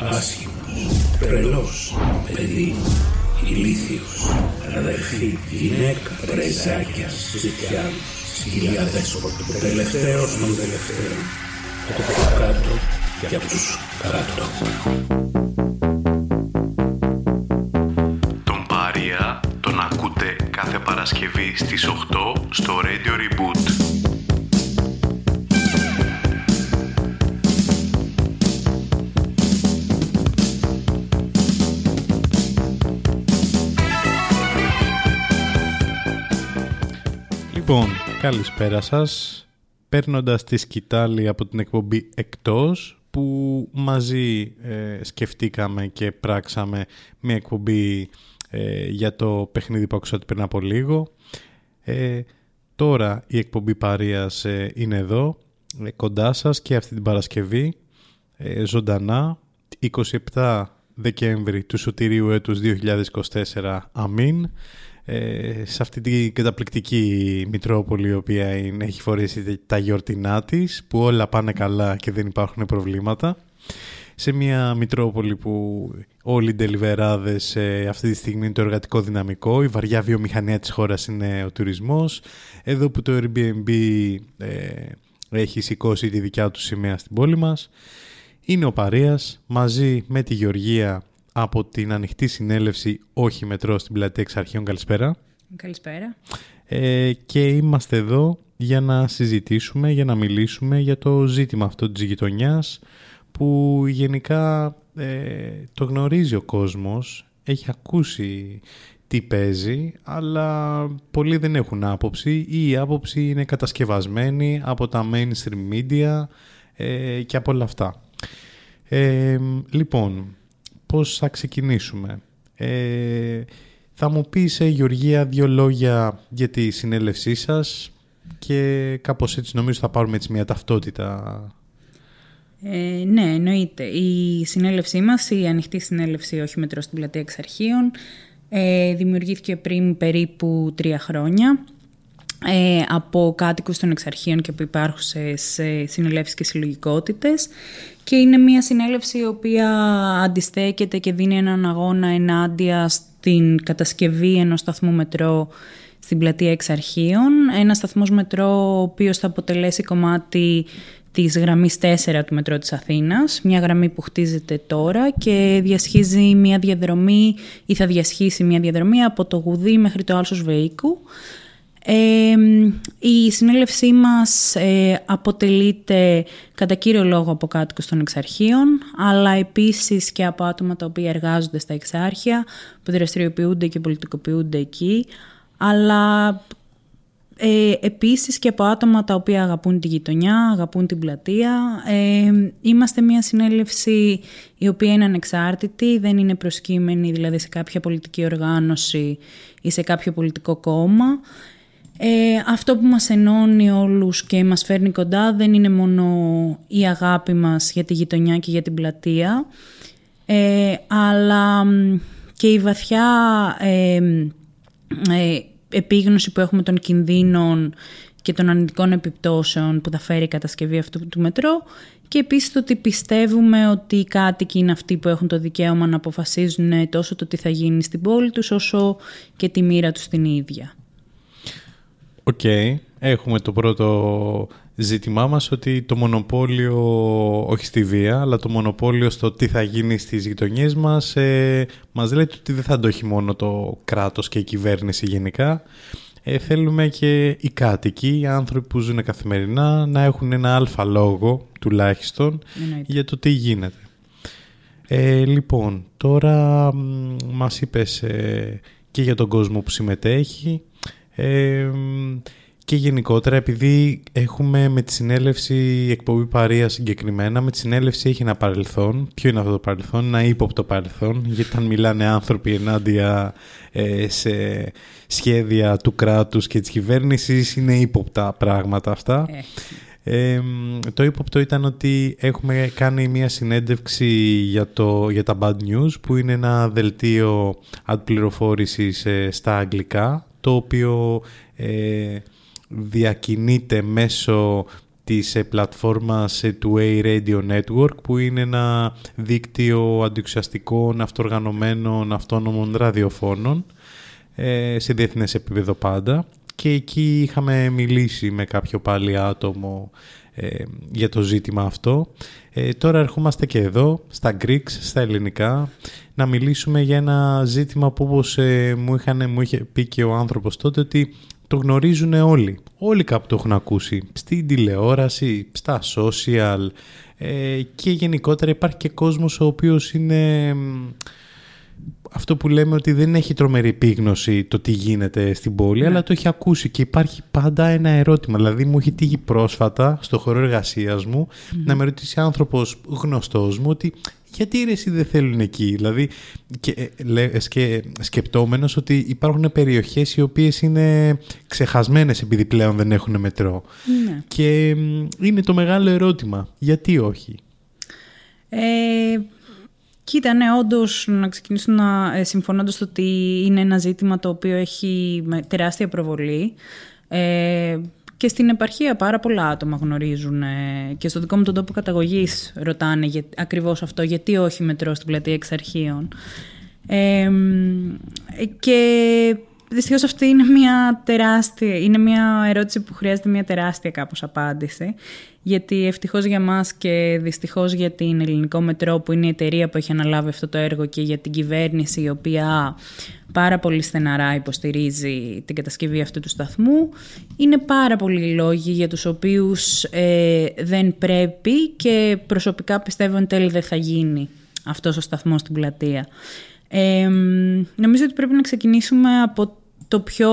άσχημος, τρελός, παιδί, ηλίθιος, αδερφή, γυναίκα, πρεζάκια, ζητιά, σκυλιά δέσποτο, τελευταίος των τελευταίων, το πιο κάτω για τους κάτω. Τον Πάρια τον ακούτε κάθε Παρασκευή στις 8 στο Radio Reboot. Λοιπόν, καλησπέρα σας. Παίρνοντας τη σκητάλη από την εκπομπή «Εκτός», που μαζί ε, σκεφτήκαμε και πράξαμε μια εκπομπή ε, για το παιχνίδι που άκουσα πριν από λίγο. Ε, τώρα η εκπομπή Παρίας ε, είναι εδώ, κοντά σας και αυτή την Παρασκευή, ζωντανά, 27 Δεκέμβρη του Σωτηρίου έτους 2024, αμήν ε, σε αυτή την καταπληκτική Μητρόπολη η οποία είναι, έχει φορέσει τα γιορτινά της που όλα πάνε καλά και δεν υπάρχουν προβλήματα. Σε μια Μητρόπολη που όλοι οι ντελιβεράδες ε, αυτή τη στιγμή είναι το εργατικό δυναμικό η βαριά βιομηχανία της χώρας είναι ο τουρισμός. Εδώ που το Airbnb ε, έχει σηκώσει τη δικιά του σημαία στην πόλη μας είναι ο Παρίας μαζί με τη Γεωργία από την ανοιχτή συνέλευση Όχι Μετρό στην πλατεία Εξαρχείων. Καλησπέρα. Καλησπέρα. Ε, και είμαστε εδώ για να συζητήσουμε, για να μιλήσουμε για το ζήτημα αυτό της γειτονιάς που γενικά ε, το γνωρίζει ο κόσμος, έχει ακούσει τι παίζει, αλλά πολλοί δεν έχουν άποψη ή η άποψη είναι κατασκευασμένη από τα mainstream media ε, και από όλα αυτά. Ε, λοιπόν, πώς θα ξεκινήσουμε. Ε, θα μου πεις, ε, Γεωργία, δύο λόγια για τη συνέλευσή σας και κάπως έτσι νομίζω θα πάρουμε έτσι μια ταυτότητα. Ε, ναι, εννοείται. Η συνέλευσή μας, η ανοιχτή συνέλευση όχι μετρό στην πλατεία εξαρχείων, ε, δημιουργήθηκε πριν περίπου τρία χρόνια ε, από κάτοικους των εξαρχείων και που υπάρχουν σε, σε συνελεύσεις και συλλογικότητες. Και είναι μια συνέλευση η οποία αντιστέκεται και δίνει έναν αγώνα ενάντια στην κατασκευή ενός σταθμού μετρό στην πλατεία Εξαρχείων. Ένας σταθμός μετρό ο οποίος θα αποτελέσει κομμάτι της γραμμής 4 του μετρό της Αθήνας, μια γραμμή που χτίζεται τώρα και διασχίζει μια διαδρομή ή θα διασχίσει μια διαδρομή από το Γουδί μέχρι το Άλσος Βεϊκού η συνέλευσή μας ε, αποτελείται κατά κύριο λόγο από κάτοικους των εξαρχείων, αλλά επίσης και από άτομα τα οποία εργάζονται στα εξάρχεια, που δραστηριοποιούνται και πολιτικοποιούνται εκεί, αλλά ε, επίσης και από άτομα τα οποία αγαπούν τη γειτονιά, αγαπούν την πλατεία. Ε, είμαστε μια συνέλευση η οποία είναι ανεξάρτητη, δεν είναι προσκύμενη δηλαδή σε κάποια πολιτική οργάνωση ή σε κάποιο πολιτικό κόμμα. Ε, αυτό που μας ενώνει όλους και μας φέρνει κοντά δεν είναι μόνο η αγάπη μας για τη γειτονιά και για την πλατεία, ε, αλλά και η βαθιά ε, ε, επίγνωση που έχουμε των κινδύνων και των αρνητικών επιπτώσεων που θα φέρει η κατασκευή αυτού του μετρό και επίσης το ότι πιστεύουμε ότι οι κάτοικοι είναι αυτοί που έχουν το δικαίωμα να αποφασίζουν τόσο το τι θα γίνει στην πόλη τους όσο και τη μοίρα τους την ίδια. Οκ. Έχουμε το πρώτο ζήτημά μας ότι το μονοπόλιο, όχι στη βία, αλλά το μονοπόλιο στο τι θα γίνει στις γειτονιές μας, ε, μας λέτε ότι δεν θα το έχει μόνο το κράτος και η κυβέρνηση γενικά. Ε, θέλουμε και οι κάτοικοι, οι άνθρωποι που ζουν καθημερινά, να έχουν ένα αλφα λόγο τουλάχιστον για το τι γίνεται. Ε, λοιπόν, τώρα μας είπες ε, και για τον κόσμο που συμμετέχει, και γενικότερα επειδή έχουμε με τη συνέλευση εκπομπή παρία συγκεκριμένα, με τη συνέλευση έχει ένα παρελθόν. Ποιο είναι αυτό το παρελθόν, ένα ύποπτο παρελθόν, γιατί όταν μιλάνε άνθρωποι ενάντια ε, σε σχέδια του κράτους και της κυβέρνησης είναι ύποπτα πράγματα αυτά. Ε. το ύποπτο ήταν ότι έχουμε κάνει μια συνέντευξη για, το, για τα bad news που είναι ένα δελτίο αντπληροφόρησης ε, στα αγγλικά το οποίο ε, διακινείται μέσω της ε, πλατφόρμας ε, του A Radio Network που είναι ένα δίκτυο αντιξιαστικών αυτοργανωμένων αυτόνομων ραδιοφώνων ε, σε διεθνές επίπεδο πάντα και εκεί είχαμε μιλήσει με κάποιο πάλι άτομο για το ζήτημα αυτό. τώρα ερχόμαστε και εδώ, στα Greeks, στα ελληνικά, να μιλήσουμε για ένα ζήτημα που όπως μου, είχαν, μου είχε πει και ο άνθρωπος τότε ότι το γνωρίζουν όλοι. Όλοι κάπου το έχουν ακούσει. Στην τηλεόραση, στα social ε, και γενικότερα υπάρχει και κόσμος ο οποίος είναι αυτό που λέμε ότι δεν έχει τρομερή επίγνωση το τι γίνεται στην πόλη, ναι. αλλά το έχει ακούσει και υπάρχει πάντα ένα ερώτημα. Δηλαδή μου έχει τύχει πρόσφατα στο χώρο εργασίας μου να με ρωτήσει άνθρωπος γνωστός μου ότι γιατί ρε εσύ δεν θέλουν εκεί. Δηλαδή, και, λέ, σκε, σκεπτόμενος ότι υπάρχουν περιοχές οι οποίες είναι ξεχασμένες επειδή πλέον δεν έχουν μετρό. Ναι. Και είναι το μεγάλο ερώτημα. Γιατί όχι; Ε, κοίτα, ναι, όντως να ξεκινήσω να ε, συμφωνώντας ότι είναι ένα ζήτημα το οποίο έχει τεράστια προβολή. Ε, και στην επαρχία πάρα πολλά άτομα γνωρίζουν ε, και στο δικό μου τον τόπο καταγωγής ρωτάνε για, ακριβώς αυτό, γιατί όχι μετρό στην πλατεία εξ αρχείων. Ε, και δυστυχώς αυτή είναι μια τεράστια, είναι μια ερώτηση που χρειάζεται μια τεράστια κάπως απάντηση. Γιατί ευτυχώς για μας και δυστυχώς για την Ελληνικό Μετρό που είναι η εταιρεία που έχει αναλάβει αυτό το έργο και για την κυβέρνηση η οποία πάρα πολύ στεναρά υποστηρίζει την κατασκευή αυτού του σταθμού. Είναι πάρα πολλοί λόγοι για τους οποίους ε, δεν πρέπει και προσωπικά πιστεύω εν τέλει δεν θα γίνει αυτός ο σταθμός στην πλατεία. Ε, νομίζω ότι πρέπει να ξεκινήσουμε από το πιο,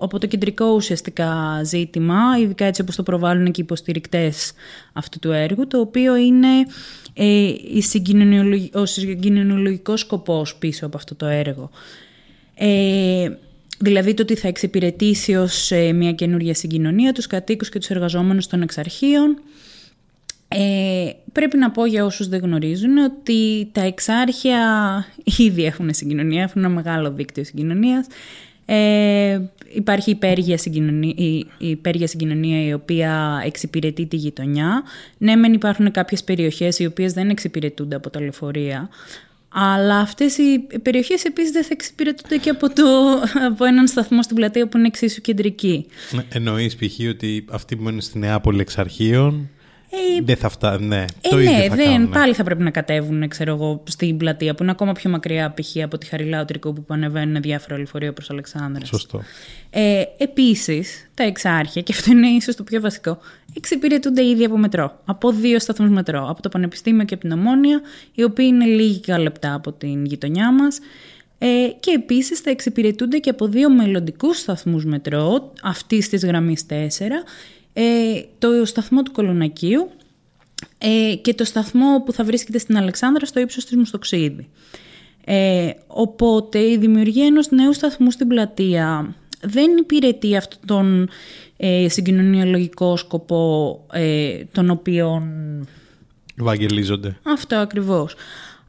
από το κεντρικό ουσιαστικά ζήτημα, ειδικά έτσι όπως το προβάλλουν και οι υποστηρικτές αυτού του έργου, το οποίο είναι ε, ο συγκοινωνιολογικός σκοπός πίσω από αυτό το έργο. Ε, δηλαδή το ότι θα εξυπηρετήσει ως ε, μια καινούργια συγκοινωνία τους κατοίκους και τους εργαζόμενους των εξαρχείων. Ε, πρέπει να πω για όσους δεν γνωρίζουν ότι τα εξάρχεια ήδη έχουν συγκοινωνία, έχουν ένα μεγάλο δίκτυο συγκοινωνίας. Ε, υπάρχει υπέργεια συγκοινωνία, η, η συγκοινωνία η οποία εξυπηρετεί τη γειτονιά. Ναι, μεν υπάρχουν κάποιες περιοχές οι οποίες δεν εξυπηρετούνται από τα λεωφορεία, αλλά αυτές οι περιοχές επίσης δεν θα εξυπηρετούνται και από, το, από έναν σταθμό στην πλατεία που είναι εξίσου κεντρική. Ναι, εννοείς π.χ. ότι αυτοί που είναι στη Νεάπολη εξ αρχείων ε, δεν θα φτάνει, ναι. Ε, το ναι, θα δεν, πάλι θα πρέπει να κατέβουν ξέρω εγώ, στην πλατεία που είναι ακόμα πιο μακριά π.χ. από τη Χαριλάου Τρικού που ανεβαίνουν διάφορα λεωφορεία προς Αλεξάνδρα. Σωστό. Ε, Επίσης, τα εξάρχεια, και αυτό είναι ίσως το πιο βασικό, εξυπηρετούνται ήδη από μετρό. Από δύο σταθμούς μετρό. Από το Πανεπιστήμιο και από την Ομόνια, οι οποίοι είναι λίγα λεπτά από την γειτονιά μας. Ε, και επίσης θα εξυπηρετούνται και από δύο μελλοντικούς σταθμούς μετρό αυτής της γραμμής 4 ε, το σταθμό του Κολονακίου ε, και το σταθμό που θα βρίσκεται στην Αλεξάνδρα στο ύψος της Μουστοξίδη. Ε, οπότε η δημιουργία ενός νέου σταθμού στην πλατεία δεν υπηρετεί αυτόν τον ε, συγκοινωνιολογικό σκοπό ε, τον οποίον... Βαγγελίζονται. Αυτό ακριβώς.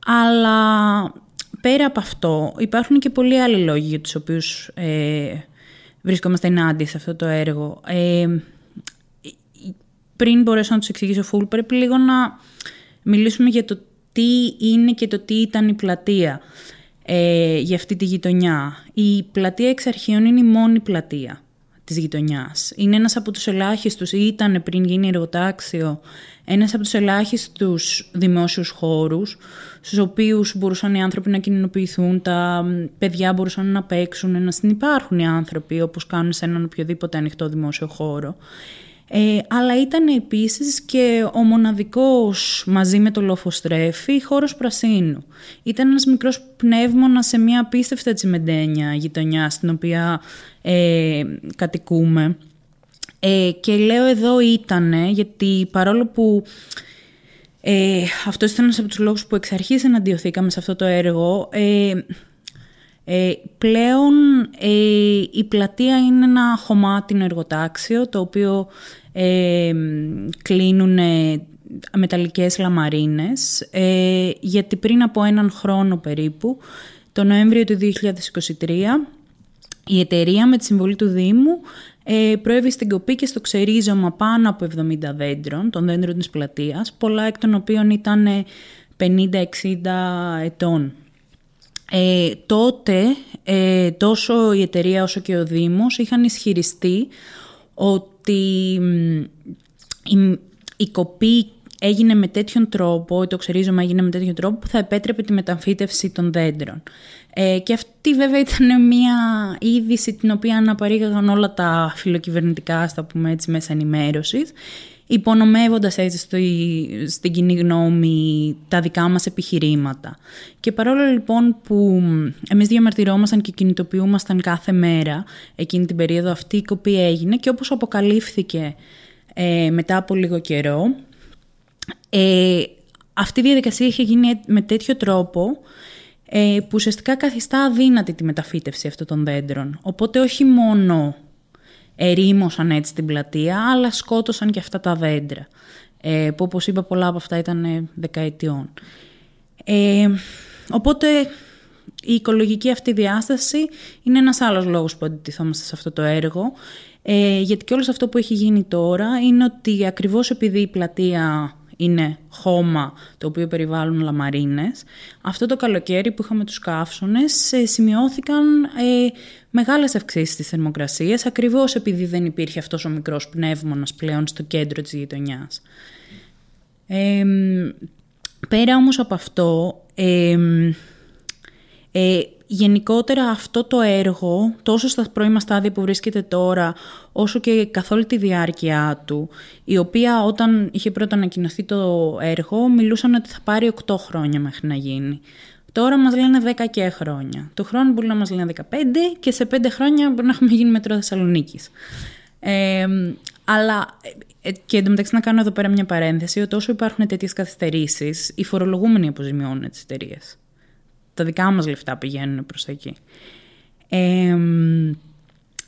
Αλλά πέρα από αυτό υπάρχουν και πολλοί άλλοι λόγοι για τους οποίους ε, βρισκόμαστε ενάντια σε αυτό το έργο. Ε, πριν μπορέσω να τους εξηγήσω full, πρέπει λίγο να μιλήσουμε για το τι είναι και το τι ήταν η πλατεία ε, για αυτή τη γειτονιά. Η πλατεία εξ αρχείων είναι η μόνη πλατεία της γειτονιάς. Είναι ένας από τους ελάχιστους, ή ήταν πριν γίνει εργοτάξιο, ένας από τους ελάχιστους δημόσιους χώρους, στους οποίους μπορούσαν οι άνθρωποι να κοινωνοποιηθούν, τα παιδιά μπορούσαν να παίξουν, να συνεπάρχουν οι άνθρωποι όπως κάνουν σε έναν οποιοδήποτε ανοιχτό δημόσιο χώρο. Ε, αλλά ήταν επίσης και ο μοναδικός μαζί με το λοφοστρέφι χώρος πρασίνου. Ήταν ένας μικρός πνεύμονας σε μια απίστευτα τσιμεντένια γειτονιά στην οποία ε, κατοικούμε. Ε, και λέω εδώ ήτανε, γιατί παρόλο που ε, αυτός ήταν ένας από τους λόγους που εξ αρχής εναντιωθήκαμε σε αυτό το έργο, ε, ε, πλέον ε, η πλατεία είναι ένα χωμάτινο εργοτάξιο, το οποίο ε, κλείνουν μεταλλικές λαμαρίνες, ε, γιατί πριν από έναν χρόνο περίπου, το Νοέμβριο του 2023, η εταιρεία με τη συμβολή του Δήμου ε, προέβη στην κοπή και στο ξερίζωμα πάνω από 70 δέντρων, των δέντρων της πλατείας, πολλά εκ των οποίων ήταν 50-60 ετών. Ε, τότε ε, τόσο η εταιρεία όσο και ο Δήμος είχαν ισχυριστεί ότι η, η κοπή έγινε με τέτοιον τρόπο, το ξερίζωμα έγινε με τέτοιον τρόπο που θα επέτρεπε τη μεταμφύτευση των δέντρων. Ε, και αυτή βέβαια ήταν μια είδηση την οποία αναπαρήγαγαν όλα τα φιλοκυβερνητικά, στα πούμε έτσι, μέσα ενημέρωσης, υπονομεύοντας έτσι στο, στην κοινή γνώμη τα δικά μας επιχειρήματα. Και παρόλο λοιπόν που εμείς διαμαρτυρόμασταν και κινητοποιούμασταν κάθε μέρα εκείνη την περίοδο αυτή η κοπή έγινε και όπως αποκαλύφθηκε ε, μετά από λίγο καιρό, ε, αυτή η διαδικασία είχε γίνει με τέτοιο τρόπο ε, που ουσιαστικά καθιστά αδύνατη τη μεταφύτευση αυτών των δέντρων. Οπότε όχι μόνο ερήμωσαν έτσι την πλατεία, αλλά σκότωσαν και αυτά τα δέντρα, ε, που όπως είπα πολλά από αυτά ήταν ε, δεκαετιών. Ε, οπότε η οικολογική αυτή διάσταση είναι ένας άλλος λόγος που αντιτιθόμαστε σε αυτό το έργο, ε, γιατί και όλος αυτό που έχει γίνει τώρα είναι ότι ακριβώς επειδή η πλατεία είναι χώμα το οποίο περιβάλλουν λαμαρίνες. Αυτό το καλοκαίρι που είχαμε τους καύσονες ε, σημειώθηκαν ε, μεγάλες αυξήσεις της θερμοκρασίας ακριβώς επειδή δεν υπήρχε αυτός ο μικρός πνεύμονας πλέον στο κέντρο της γειτονιάς. Ε, πέρα όμως από αυτό, ε, γενικότερα αυτό το έργο, τόσο στα πρώιμα στάδια που βρίσκεται τώρα, όσο και καθ' όλη τη διάρκεια του, η οποία όταν είχε πρώτα ανακοινωθεί το έργο, μιλούσαν ότι θα πάρει 8 χρόνια μέχρι να γίνει. Τώρα μας λένε 10 και χρόνια. Το χρόνο μπορεί να μας λένε 15 και σε 5 χρόνια μπορεί να έχουμε γίνει μετρό Θεσσαλονίκης. Ε, αλλά ε, και εντωμεταξύ να κάνω εδώ πέρα μια παρένθεση ότι όσο υπάρχουν τέτοιες καθυστερήσεις, οι φορολογούμενοι αποζημιώνουν τις εταιρείες τα δικά μας λεφτά πηγαίνουν προς εκεί. Ε,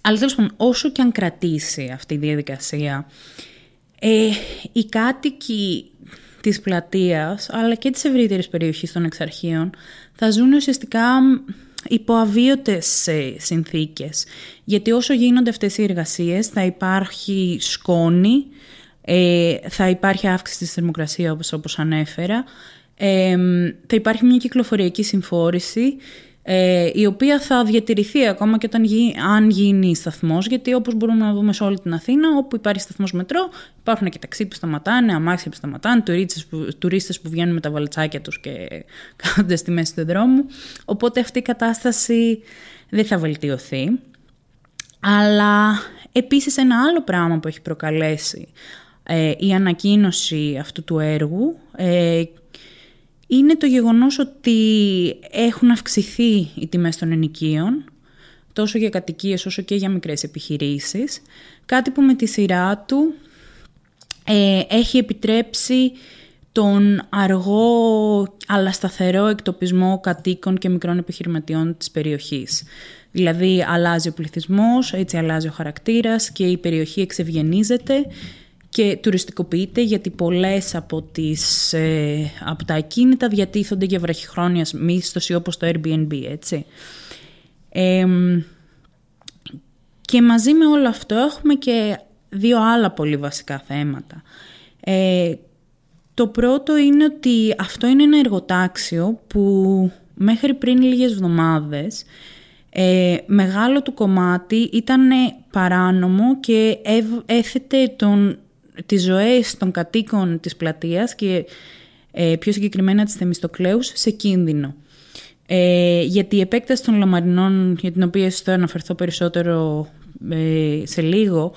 αλλά τέλος πάντων, όσο και αν κρατήσει αυτή η διαδικασία, ε, οι κάτοικοι της πλατείας, αλλά και της ευρύτερης περιοχής των εξαρχείων, θα ζουν ουσιαστικά υπό αβίωτες ε, συνθήκες. Γιατί όσο γίνονται αυτές οι εργασίες θα υπάρχει σκόνη, ε, θα υπάρχει αύξηση της θερμοκρασίας όπως, όπως ανέφερα, θα υπάρχει μια κυκλοφοριακή συμφόρηση ε, η οποία θα διατηρηθεί ακόμα και όταν αν γίνει σταθμός γιατί όπως μπορούμε να δούμε σε όλη την Αθήνα όπου υπάρχει σταθμός μετρό υπάρχουν και ταξί που σταματάνε, αμάξια που σταματάνε τουρίστες που, τουρίστες που βγαίνουν με τα βαλτσάκια τους και κάθονται στη μέση του δρόμου. Οπότε αυτή η κατάσταση δεν θα βελτιωθεί. Αλλά επίσης ένα άλλο πράγμα που έχει προκαλέσει ε, η ανακοίνωση αυτού του έργου ε, είναι το γεγονός ότι έχουν αυξηθεί οι τιμές των ενοικίων, τόσο για κατοικίες όσο και για μικρές επιχειρήσεις, κάτι που με τη σειρά του ε, έχει επιτρέψει τον αργό αλλά σταθερό εκτοπισμό κατοίκων και μικρών επιχειρηματιών της περιοχής. Δηλαδή αλλάζει ο πληθυσμός, έτσι αλλάζει ο χαρακτήρας και η περιοχή εξευγενίζεται και τουριστικοποιείται γιατί πολλές από, τις, ε, από τα ακίνητα διατίθονται για βραχυχρόνια μίσθωση όπως το Airbnb, έτσι. και μαζί με όλο αυτό έχουμε και δύο άλλα πολύ βασικά θέματα. Ε, το πρώτο είναι ότι αυτό είναι ένα εργοτάξιο που μέχρι πριν λίγες εβδομάδες ε, μεγάλο του κομμάτι ήταν παράνομο και έθετε τον τις ζωές των κατοίκων της πλατείας και ε, πιο συγκεκριμένα της Θεμιστοκλέους σε κίνδυνο. Ε, γιατί η επέκταση των λαμαρινών, για την οποία θα αναφερθώ περισσότερο ε, σε λίγο,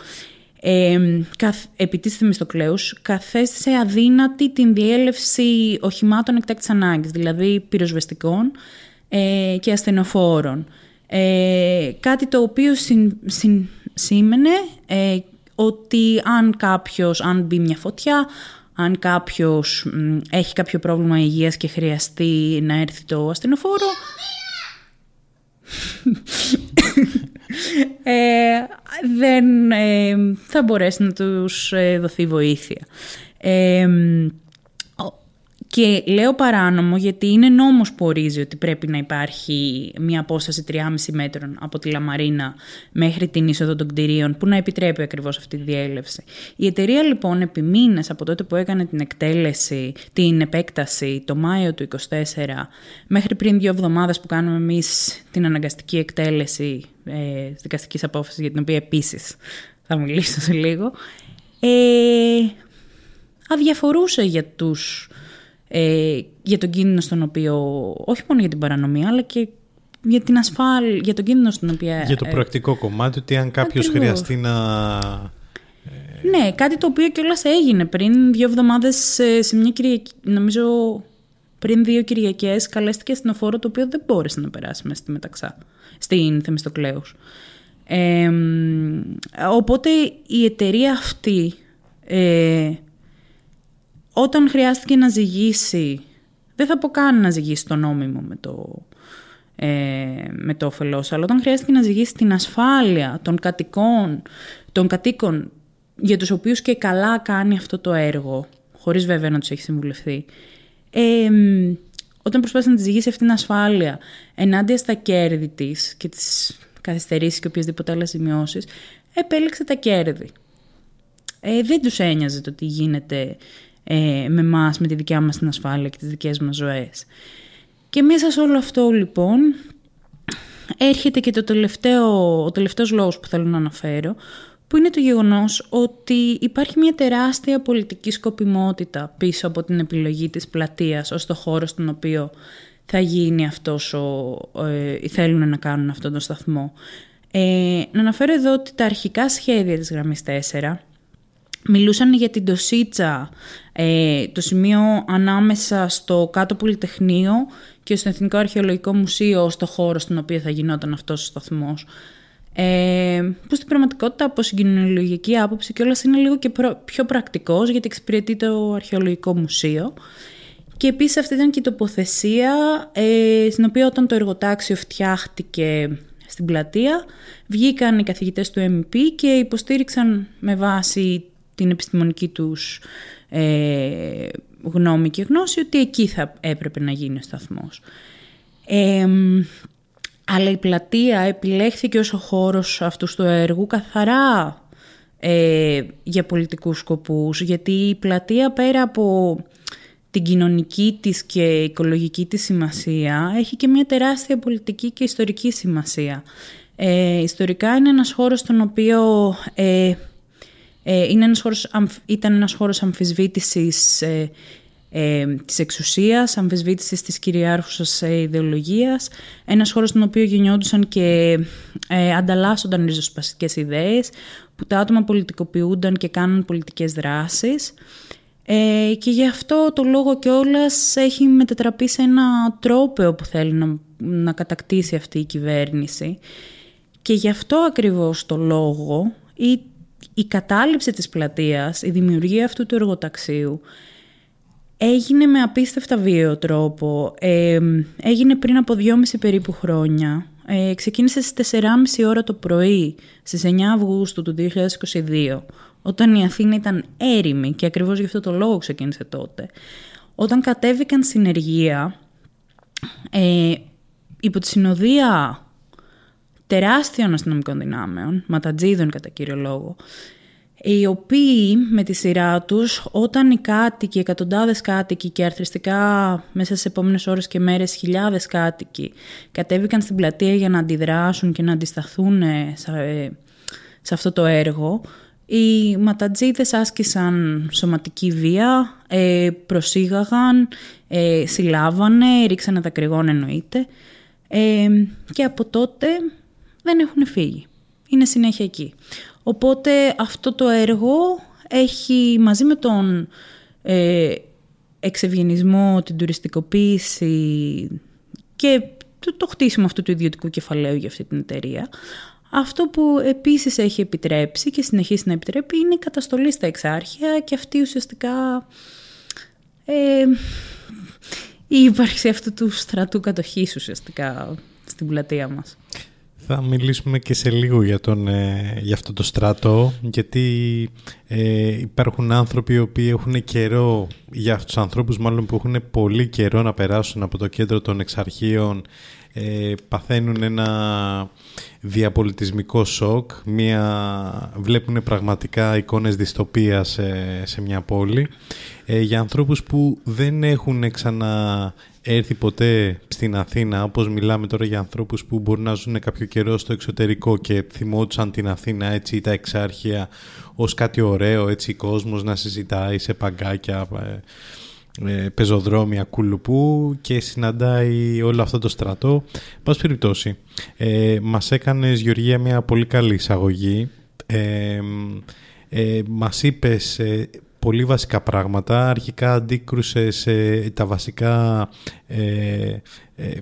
ε, καθ, επί της Θεμιστοκλέους, καθέστησε αδύνατη την διέλευση οχημάτων εκτάκτης ανάγκης, δηλαδή πυροσβεστικών ε, και ασθενοφόρων. Ε, κάτι το οποίο συν, σύμενε ότι αν κάποιος, αν μπει μια φωτιά, αν κάποιος έχει κάποιο πρόβλημα υγείας και χρειαστεί να έρθει το ασθενοφόρο, ε, δεν ε, θα μπορέσει να τους ε, δοθεί βοήθεια. Και λέω παράνομο γιατί είναι νόμος που ορίζει ότι πρέπει να υπάρχει μια απόσταση 3,5 μέτρων από τη Λαμαρίνα μέχρι την είσοδο των κτηρίων που να επιτρέπει ακριβώς αυτή τη διέλευση. Η εταιρεία λοιπόν επί μήνες από τότε που έκανε την εκτέλεση, την επέκταση το Μάιο του 2024 μέχρι πριν δύο εβδομάδες που κάνουμε εμείς την αναγκαστική εκτέλεση ε, δικαστικής απόφασης για την οποία επίσης θα μιλήσω σε λίγο, ε, αδιαφορούσε για τους ε, για τον κίνδυνο στον οποίο, όχι μόνο για την παρανομία, αλλά και για την ασφάλεια, για τον κίνδυνο στον οποίο... Για το ε, πρακτικό κομμάτι, ότι αν κάποιος χρειαστεί να... Ε, ναι, κάτι το οποίο κιόλας έγινε πριν δύο εβδομάδες σε μια Κυριακή, νομίζω πριν δύο Κυριακές καλέστηκε στην οφόρο το οποίο δεν μπόρεσε να περάσει μέσα στη Μεταξά, στην Θεμιστοκλέους. Ε, οπότε η εταιρεία αυτή ε, όταν χρειάστηκε να ζυγίσει, δεν θα πω καν να ζυγίσει το νόμιμο με το, ε, με το όφελός, αλλά όταν χρειάστηκε να ζυγίσει την ασφάλεια των κατοικών, των κατοίκων για τους οποίους και καλά κάνει αυτό το έργο, χωρίς βέβαια να τους έχει συμβουλευτεί, ε, όταν προσπάθησε να τη ζυγίσει αυτήν την ασφάλεια ενάντια στα κέρδη της και τις καθυστερήσεις και οποιασδήποτε άλλες ζημιώσεις, επέλεξε τα κέρδη. Ε, δεν τους ένοιαζε το τι γίνεται ε, με μας, με τη δικιά μας την ασφάλεια και τις δικές μας ζωές. Και μέσα σε όλο αυτό λοιπόν έρχεται και το τελευταίο, ο τελευταίος λόγος που θέλω να αναφέρω που είναι το γεγονός ότι υπάρχει μια τεράστια πολιτική σκοπιμότητα πίσω από την επιλογή της πλατείας ως το χώρο στον οποίο θα γίνει αυτός ο, ε, θέλουν να κάνουν αυτόν τον σταθμό. Ε, να αναφέρω εδώ ότι τα αρχικά σχέδια της γραμμής 4 μιλούσαν για την Τοσίτσα, ε, το σημείο ανάμεσα στο κάτω Πολυτεχνείο και στο Εθνικό Αρχαιολογικό Μουσείο στο χώρο στον οποίο θα γινόταν αυτός ο σταθμός. Ε, που στην πραγματικότητα από συγκοινωνιολογική άποψη κιόλας είναι λίγο και πιο πρακτικός γιατί εξυπηρετεί το Αρχαιολογικό Μουσείο. Και επίσης αυτή ήταν και η τοποθεσία ε, στην οποία όταν το εργοτάξιο φτιάχτηκε στην πλατεία βγήκαν οι καθηγητές του MP και υποστήριξαν με βάση την επιστημονική τους ε, γνώμη και γνώση ότι εκεί θα έπρεπε να γίνει ο σταθμός. αλλά η πλατεία επιλέχθηκε ως ο χώρος αυτούς του έργου καθαρά ε, για πολιτικούς σκοπούς, γιατί η πλατεία πέρα από την κοινωνική της και οικολογική της σημασία έχει και μια τεράστια πολιτική και ιστορική σημασία. Ε, ιστορικά είναι ένας χώρος στον οποίο ε, ε, είναι ένας χώρος, ήταν ένας χώρος αμφισβήτησης ε, ε, της εξουσίας, αμφισβήτησης της κυριάρχουσας ε, ιδεολογίας, ένας χώρος στον οποίο γεννιόντουσαν και ε, ανταλλάσσονταν ριζοσπαστικές ιδέες, που τα άτομα πολιτικοποιούνταν και κάνουν πολιτικές δράσεις. Ε, και γι' αυτό το λόγο κιόλας έχει μετατραπεί σε ένα τρόπεο που θέλει να, να κατακτήσει αυτή η κυβέρνηση. Και γι' αυτό ακριβώς το λόγο ή η κατάληψη της πλατείας, η δημιουργία αυτού του εργοταξίου έγινε με απίστευτα βίαιο τρόπο. Ε, έγινε πριν από δυόμιση περίπου χρόνια. Ε, ξεκίνησε στις 4.30 ώρα το πρωί, στις 9 Αυγούστου του 2022, όταν η Αθήνα ήταν έρημη και ακριβώς γι' αυτό το λόγο ξεκίνησε τότε. Όταν κατέβηκαν συνεργεία, ε, υπό τη συνοδεία τεράστιων αστυνομικών δυνάμεων, ματατζίδων κατά κύριο λόγο, οι οποίοι με τη σειρά τους όταν οι κάτοικοι, εκατοντάδες κάτοικοι και αρθριστικά μέσα σε επόμενες ώρες και μέρες χιλιάδες κάτοικοι κατέβηκαν στην πλατεία για να αντιδράσουν και να αντισταθούν ε, σε, αυτό το έργο, οι ματατζίδες άσκησαν σωματική βία, ε, προσήγαγαν, ε, συλλάβανε, ρίξανε δακρυγόν εννοείται ε, και από τότε δεν έχουν φύγει. Είναι συνέχεια εκεί. Οπότε αυτό το έργο έχει μαζί με τον ε, εξευγενισμό, την τουριστικοποίηση και το, το χτίσιμο αυτού του ιδιωτικού κεφαλαίου για αυτή την εταιρεία, Αυτό που επίσης έχει επιτρέψει και συνεχίσει να επιτρέπει είναι η καταστολή στα εξάρχεια και αυτή ουσιαστικά ε, η ύπαρξη αυτού του στρατού κατοχής ουσιαστικά στην πλατεία μας. Θα μιλήσουμε και σε λίγο για, τον, ε, για αυτό το στράτο, γιατί ε, υπάρχουν άνθρωποι οι οποίοι έχουν καιρό, για αυτούς τους ανθρώπους μάλλον που έχουν πολύ καιρό να περάσουν από το κέντρο των εξαρχείων, ε, παθαίνουν ένα διαπολιτισμικό σοκ, μια, βλέπουν πραγματικά εικόνες δυστοπίας σε, σε μια πόλη. Ε, για ανθρώπους που δεν έχουν ξανά έρθει ποτέ στην Αθήνα, όπως μιλάμε τώρα για ανθρώπους που μπορεί να ζουν κάποιο καιρό στο εξωτερικό και θυμόντουσαν την Αθήνα έτσι ή τα εξάρχεια ως κάτι ωραίο, έτσι κόσμος να συζητάει σε παγκάκια, ε, ε, πεζοδρόμια, κουλουπού και συναντάει όλο αυτό το στρατό. Πας περιπτώσει, ε, μας έκανες Γεωργία μια πολύ καλή εισαγωγή. Ε, ε, μας είπες ε, πολύ βασικά πράγματα. Αρχικά αντίκρουσε σε τα βασικά, ε, ε,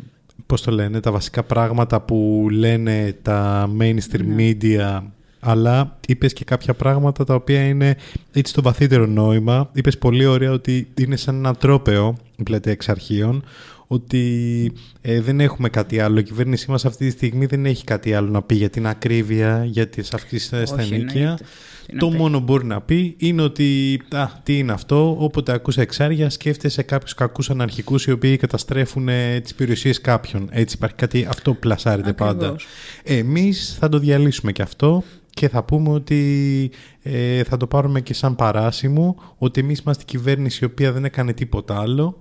πώς το λένε, τα βασικά πράγματα που λένε τα mainstream ναι. media αλλά είπες και κάποια πράγματα τα οποία είναι έτσι στο βαθύτερο νόημα. Είπες πολύ ωραία ότι είναι σαν ένα τρόπεο η πλατεία εξ αρχείων, ότι ε, δεν έχουμε κάτι άλλο. Η κυβέρνησή μας αυτή τη στιγμή δεν έχει κάτι άλλο να πει για την ακρίβεια, για τις αυξήσεις στα ενίκεια. Το μόνο που μπορεί να πει είναι ότι α, τι είναι αυτό, όποτε ακούς εξάρια σκέφτεσαι κάποιους κακούς αναρχικούς οι οποίοι καταστρέφουν ε, τις περιουσίες κάποιων. Έτσι υπάρχει κάτι, αυτό πλασάρεται πάντα. Εμείς θα το διαλύσουμε και αυτό και θα πούμε ότι ε, θα το πάρουμε και σαν παράσημο ότι εμείς είμαστε η κυβέρνηση η οποία δεν έκανε τίποτα άλλο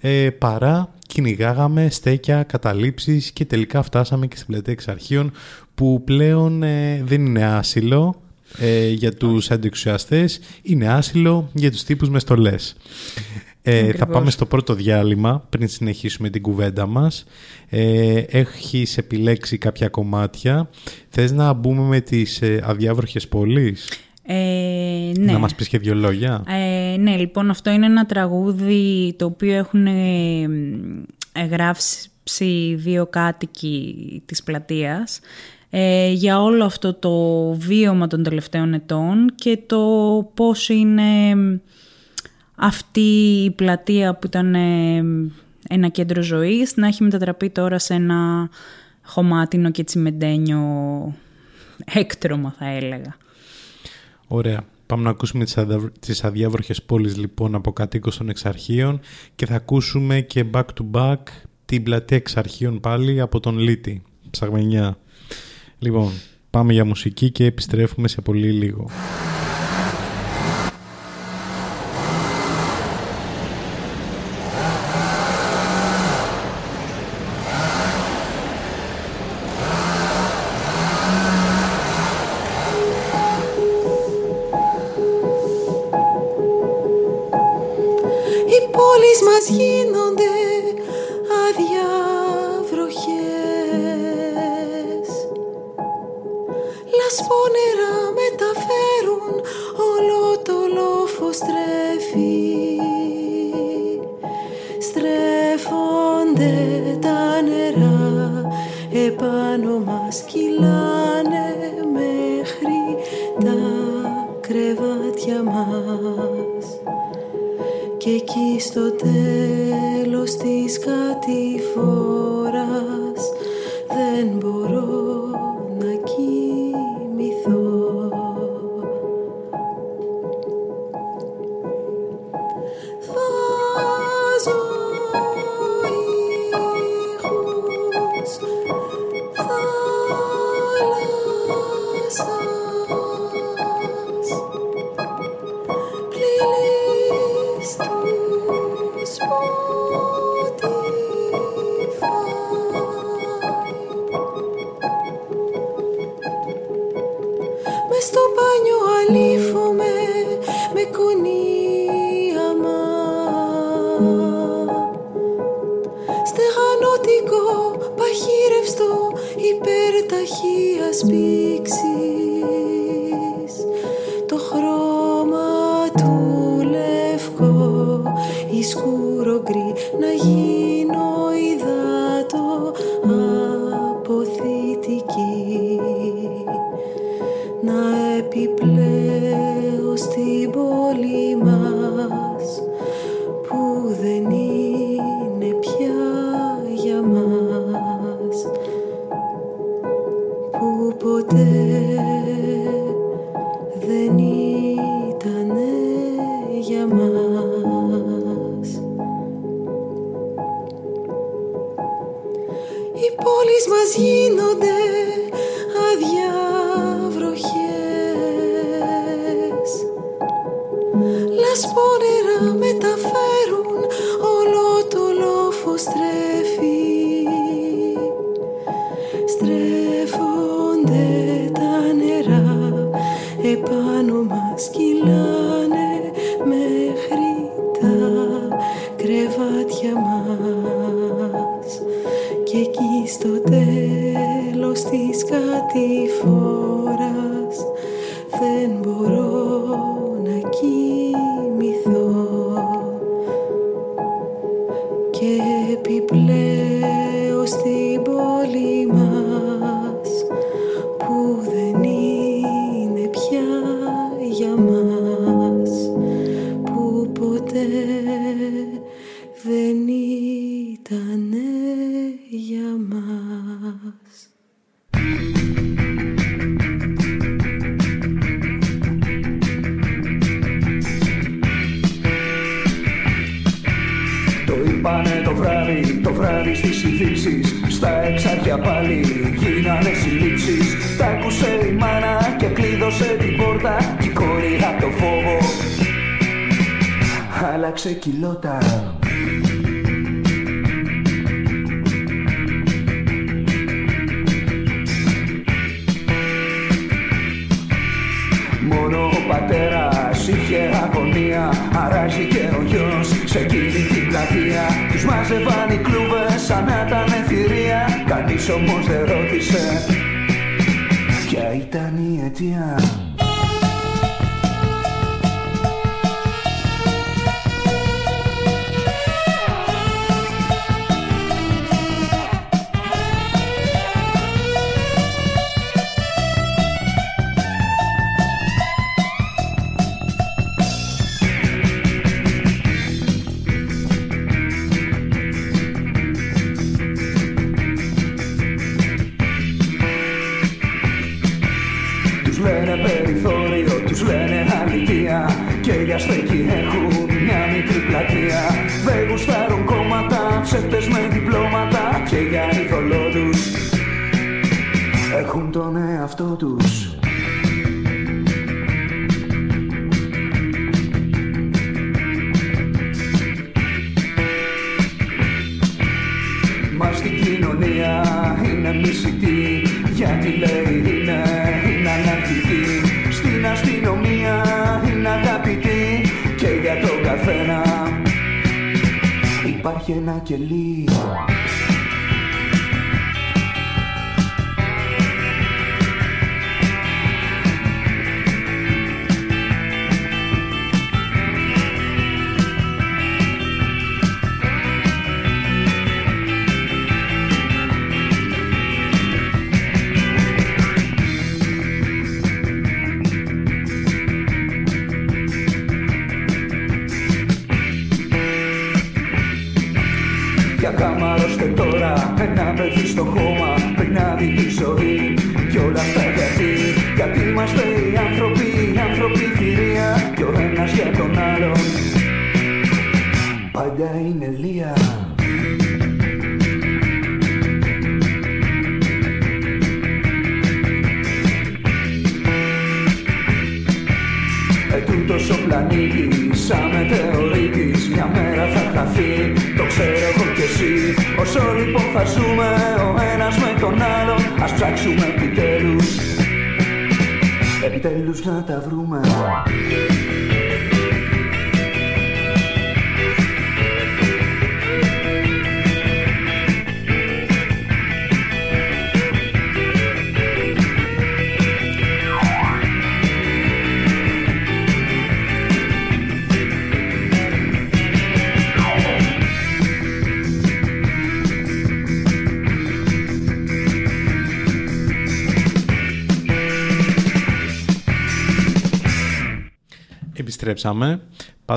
ε, παρά κυνηγάγαμε στέκια, καταλήψεις και τελικά φτάσαμε και στην πλατεία εξ που πλέον ε, δεν είναι άσυλο ε, για τους αντιξουσιαστές, είναι άσυλο για τους τύπους μες στολές. Ε, θα πάμε στο πρώτο διάλειμμα πριν συνεχίσουμε την κουβέντα μας. Ε, έχεις επιλέξει κάποια κομμάτια. Θες να μπούμε με τις ε, αδιάβροχες πόλεις; Ε, ναι. Να μας πεις και δύο λόγια. Ε, ναι, λοιπόν αυτό είναι ένα τραγούδι το οποίο έχουν ε, γράψει δύο κάτοικοι της πλατείας ε, για όλο αυτό το βίωμα των τελευταίων ετών και το πώς είναι αυτή η πλατεία που ήταν ε, ένα κέντρο ζωής να έχει μετατραπεί τώρα σε ένα χωμάτινο και τσιμεντένιο έκτρωμα θα έλεγα. Ωραία. Πάμε να ακούσουμε τις αδιάβροχες πόλεις λοιπόν από κατοίκους των εξαρχείων και θα ακούσουμε και back to back την πλατεία εξαρχείων πάλι από τον Λίτη. Ψαγμενιά. Λοιπόν, πάμε για μουσική και επιστρέφουμε σε πολύ λίγο. για στέκη έχουν μια μικρή πλατεία. Δεν γουστάρουν κόμματα, ψεύτες με διπλώματα Και για ηθολόδους έχουν τον εαυτό τους. Επιστρέψαμε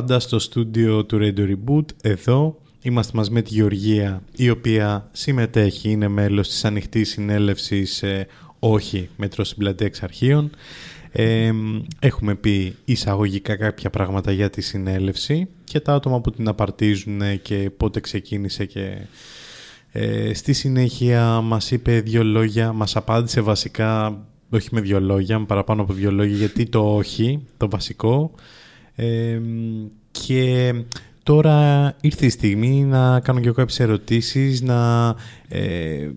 πάντα στο στούντιο του Radio Reboot εδώ είμαστε μαζί με τη Γεωργία η οποία συμμετέχει, είναι μέλος της ανοιχτής συνέλευσης ε, όχι μετρός στην πλατεία εξ αρχείων Ε, έχουμε πει εισαγωγικά κάποια πράγματα για τη συνέλευση και τα άτομα που την απαρτίζουν και πότε ξεκίνησε και ε, στη συνέχεια μας είπε δύο λόγια, μας απάντησε βασικά όχι με δύο λόγια, παραπάνω από δύο λόγια γιατί το όχι, το βασικό ε, και τώρα ήρθε η στιγμή να κάνω και εγώ κάποιες ερωτήσεις, να ε,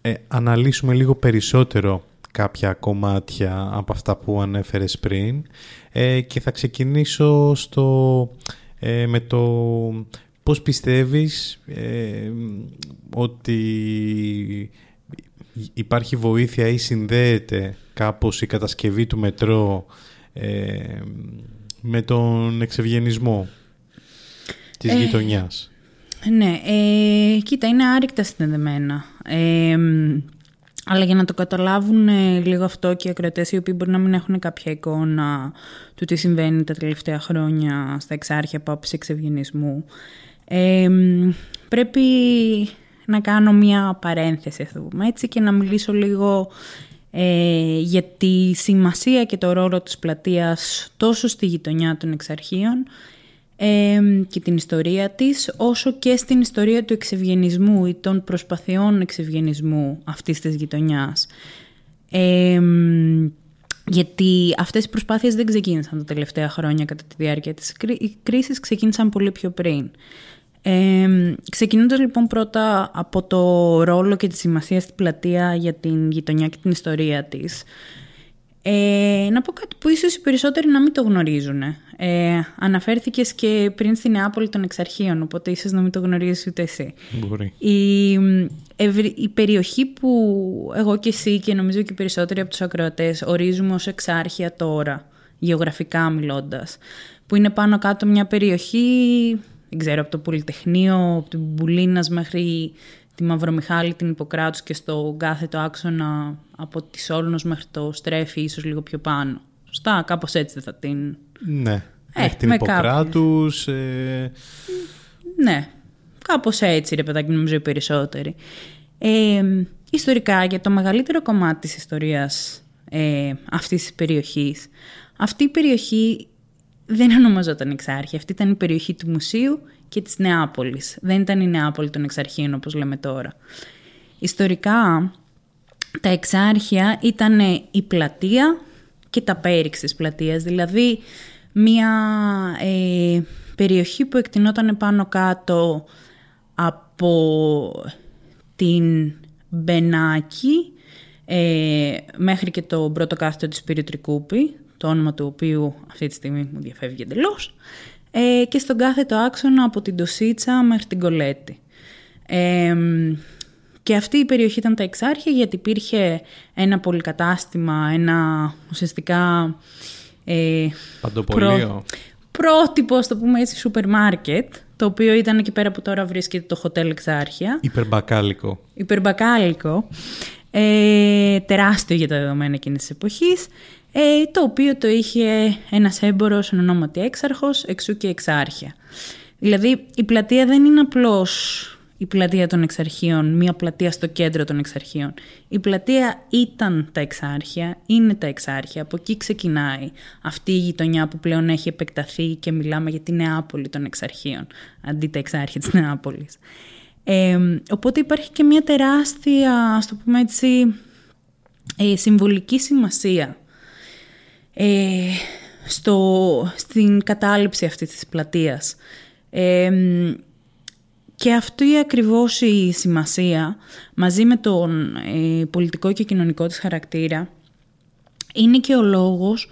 ε, αναλύσουμε λίγο περισσότερο κάποια κομμάτια από αυτά που ανέφερες πριν. Ε, και θα ξεκινήσω στο, ε, με το πώς πιστεύεις ε, ότι υπάρχει βοήθεια ή συνδέεται κάπως η κατασκευή του μετρό με τον εξευγενισμό της ε, γειτονιάς. Ναι, ε, κοίτα, είναι άρρηκτα συνδεδεμένα. Ε, αλλά για να το καταλάβουν ε, λίγο αυτό και οι ακροατές οι οποίοι μπορεί να μην έχουν κάποια εικόνα του τι συμβαίνει τα τελευταία χρόνια στα εξάρχεια από άποψη εξευγενισμού, ε, πρέπει να κάνω μια παρένθεση, ας το πούμε έτσι, και να μιλήσω λίγο ε, για τη σημασία και το ρόλο της πλατείας τόσο στη γειτονιά των εξαρχείων και την ιστορία της, όσο και στην ιστορία του εξευγενισμού ή των προσπαθειών εξευγενισμού αυτής της γειτονιάς. γιατί αυτές οι προσπάθειες δεν ξεκίνησαν τα τελευταία χρόνια κατά τη διάρκεια της κρίσης, ξεκίνησαν πολύ πιο πριν. Ε, ξεκινώντας λοιπόν πρώτα από το ρόλο και τη σημασία στην πλατεία για την γειτονιά και την ιστορία της, ε, να πω κάτι που ίσως οι περισσότεροι να μην το γνωρίζουν. Ε, αναφέρθηκες και πριν στην Νεάπολη των Εξαρχείων, οπότε ίσως να μην το γνωρίζεις ούτε εσύ. Μπορεί. Η, η περιοχή που εγώ και εσύ και νομίζω και οι περισσότεροι από τους ακροατές ορίζουμε ως εξάρχεια τώρα, γεωγραφικά μιλώντας, που είναι πάνω κάτω μια περιοχή, δεν ξέρω, από το Πολυτεχνείο, από την Μπουλίνας μέχρι τη Μαυρομιχάλη, την Ιπποκράτους και στο κάθετο άξονα από τη Σόλνος μέχρι το Στρέφη, ίσως λίγο πιο πάνω. Σωστά, κάπως έτσι δεν θα την... Ναι, ε, μέχρι την Ιπποκράτους... Ε... Ναι, κάπως έτσι ρε παιδάκι νομίζω οι περισσότεροι. Ε, ιστορικά για το μεγαλύτερο κομμάτι της ιστορίας ε, αυτής της περιοχής, αυτή η περιοχή δεν ονομαζόταν Εξάρχεια. Αυτή ήταν η περιοχή του μουσείου και της Νεάπολης. Δεν ήταν η Νεάπολη των εξαρχείων όπως λέμε τώρα. Ιστορικά τα εξάρχεια ήταν η πλατεία και τα πέριξ της πλατείας, δηλαδή μια ε, περιοχή που εκτινόταν πάνω κάτω από την Μπενάκη ε, μέχρι και το πρώτο κάθετο της Πυρητρικούπη, το όνομα του οποίου αυτή τη στιγμή μου διαφεύγει εντελώς ε, και στον κάθετο άξονα από την Τοσίτσα μέχρι την Κολέτη. Ε, και αυτή η περιοχή ήταν τα εξάρχεια γιατί υπήρχε ένα πολυκατάστημα, ένα ουσιαστικά... Ε, Παντοπολείο. πρότυπο, το πούμε έτσι, σούπερ μάρκετ, το οποίο ήταν εκεί πέρα που τώρα βρίσκεται το χοτέλ Εξάρχεια. Υπερμπακάλικο. Υπερμπακάλικο. Ε, τεράστιο για τα δεδομένα εκείνης της εποχής. Ε, το οποίο το είχε ένας έμπορος ονόματι έξαρχος, εξού και εξάρχεια. Δηλαδή η πλατεία δεν είναι απλώς η πλατεία των εξαρχείων, μία πλατεία στο κέντρο των εξαρχείων. Η πλατεία ήταν τα εξάρχεια, είναι τα εξάρχεια, από εκεί ξεκινάει αυτή η γειτονιά που πλέον έχει επεκταθεί και μιλάμε για τη Νεάπολη των εξαρχείων, αντί τα εξάρχεια της Νεάπολης. Ε, οπότε υπάρχει και μια τεράστια, ας το πούμε έτσι, ε, συμβολική σημασία ε, στο, στην κατάληψη αυτής της πλατείας. Ε, και αυτή ακριβώς η σημασία, μαζί με τον ε, πολιτικό και κοινωνικό της χαρακτήρα, είναι και ο λόγος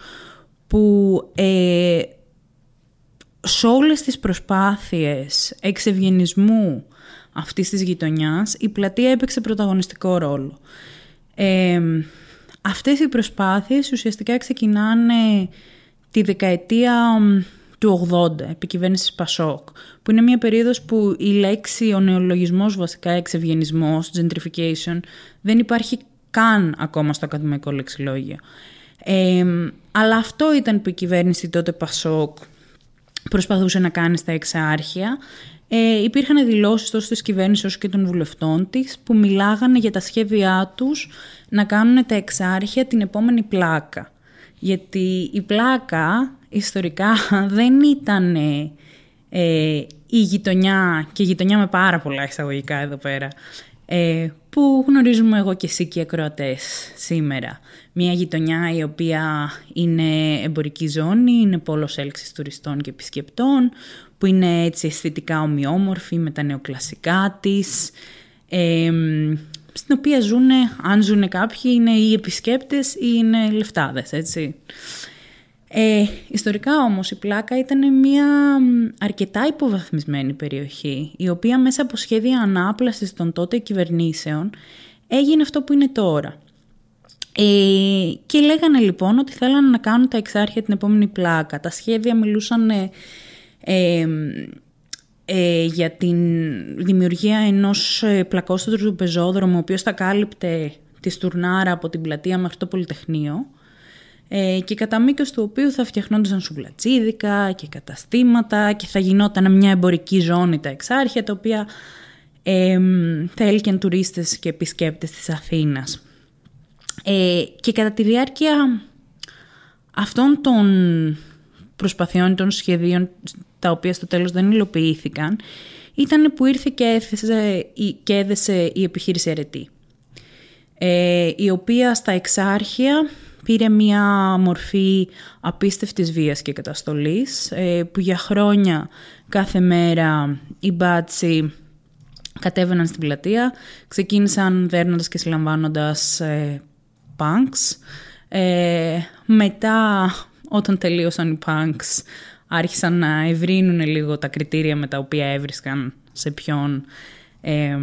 που ε, σε όλες τις προσπάθειες εξευγενισμού αυτής της γειτονιάς, η πλατεία έπαιξε πρωταγωνιστικό ρόλο. Ε, Αυτές οι προσπάθειες ουσιαστικά ξεκινάνε τη δεκαετία του 80, επικυβέρνηση Πασόκ, που είναι μια περίοδος που η λέξη, ο νεολογισμός βασικά, εξευγενισμός, gentrification, δεν υπάρχει καν ακόμα στο ακαδημαϊκό λεξιλόγιο. Ε, αλλά αυτό ήταν που η κυβέρνηση τότε Πασόκ προσπαθούσε να κάνει στα εξάρχεια. Ε, υπήρχαν δηλώσεις τόσο της κυβέρνησης όσο και των βουλευτών της που μιλάγανε για τα σχέδιά τους να κάνουν τα εξάρχεια την επόμενη πλάκα. Γιατί η πλάκα ιστορικά δεν ήταν ε, η γειτονιά, και η γειτονιά με πάρα πολλά εισαγωγικά εδώ πέρα, ε, που γνωρίζουμε εγώ και εσύ και οι ακροατές σήμερα. Μια γειτονιά η οποία είναι εμπορική ζώνη, είναι πόλος έλξης τουριστών και επισκεπτών, που είναι έτσι αισθητικά ομοιόμορφη με τα νεοκλασικά της, ε, στην οποία ζουν, αν ζουν κάποιοι, είναι οι επισκέπτες ή είναι λεφτάδες, έτσι. Ε, ιστορικά όμως η Πλάκα ήταν μια αρκετά υποβαθμισμένη περιοχή, η οποία μέσα από σχέδια ανάπλασης των τότε κυβερνήσεων έγινε αυτό που είναι τώρα. Ε, και λέγανε λοιπόν ότι θέλανε να κάνουν τα εξάρχεια την επόμενη πλάκα. Τα σχέδια μιλούσαν ε, ε, για την δημιουργία ενός ε, πλακόστοτρου πεζόδρομου, ο οποίος θα κάλυπτε τη Στουρνάρα από την πλατεία μέχρι το Πολυτεχνείο ε, και κατά μήκος του οποίου θα φτιαχνόντουσαν σουβλατσίδικα και καταστήματα και θα γινόταν μια εμπορική ζώνη τα εξάρχεια, τα οποία ε, θα έλκεν τουρίστες και επισκέπτες της Αθήνας. Ε, και κατά τη διάρκεια αυτών των προσπαθειών, των σχεδίων, τα οποία στο τέλος δεν υλοποιήθηκαν, ήταν που ήρθε και, έθεσε, και έδεσε η επιχείρηση Αρετή, ε, η οποία στα εξάρχεια πήρε μια μορφή απίστευτης βίας και καταστολής, ε, που για χρόνια κάθε μέρα οι μπάτσι κατέβαιναν στην πλατεία, ξεκίνησαν δέρνοντας και συλλαμβάνοντας ε, punks. Ε, μετά, όταν τελείωσαν οι punks, άρχισαν να ευρύνουν λίγο τα κριτήρια με τα οποία έβρισκαν σε ποιον ε,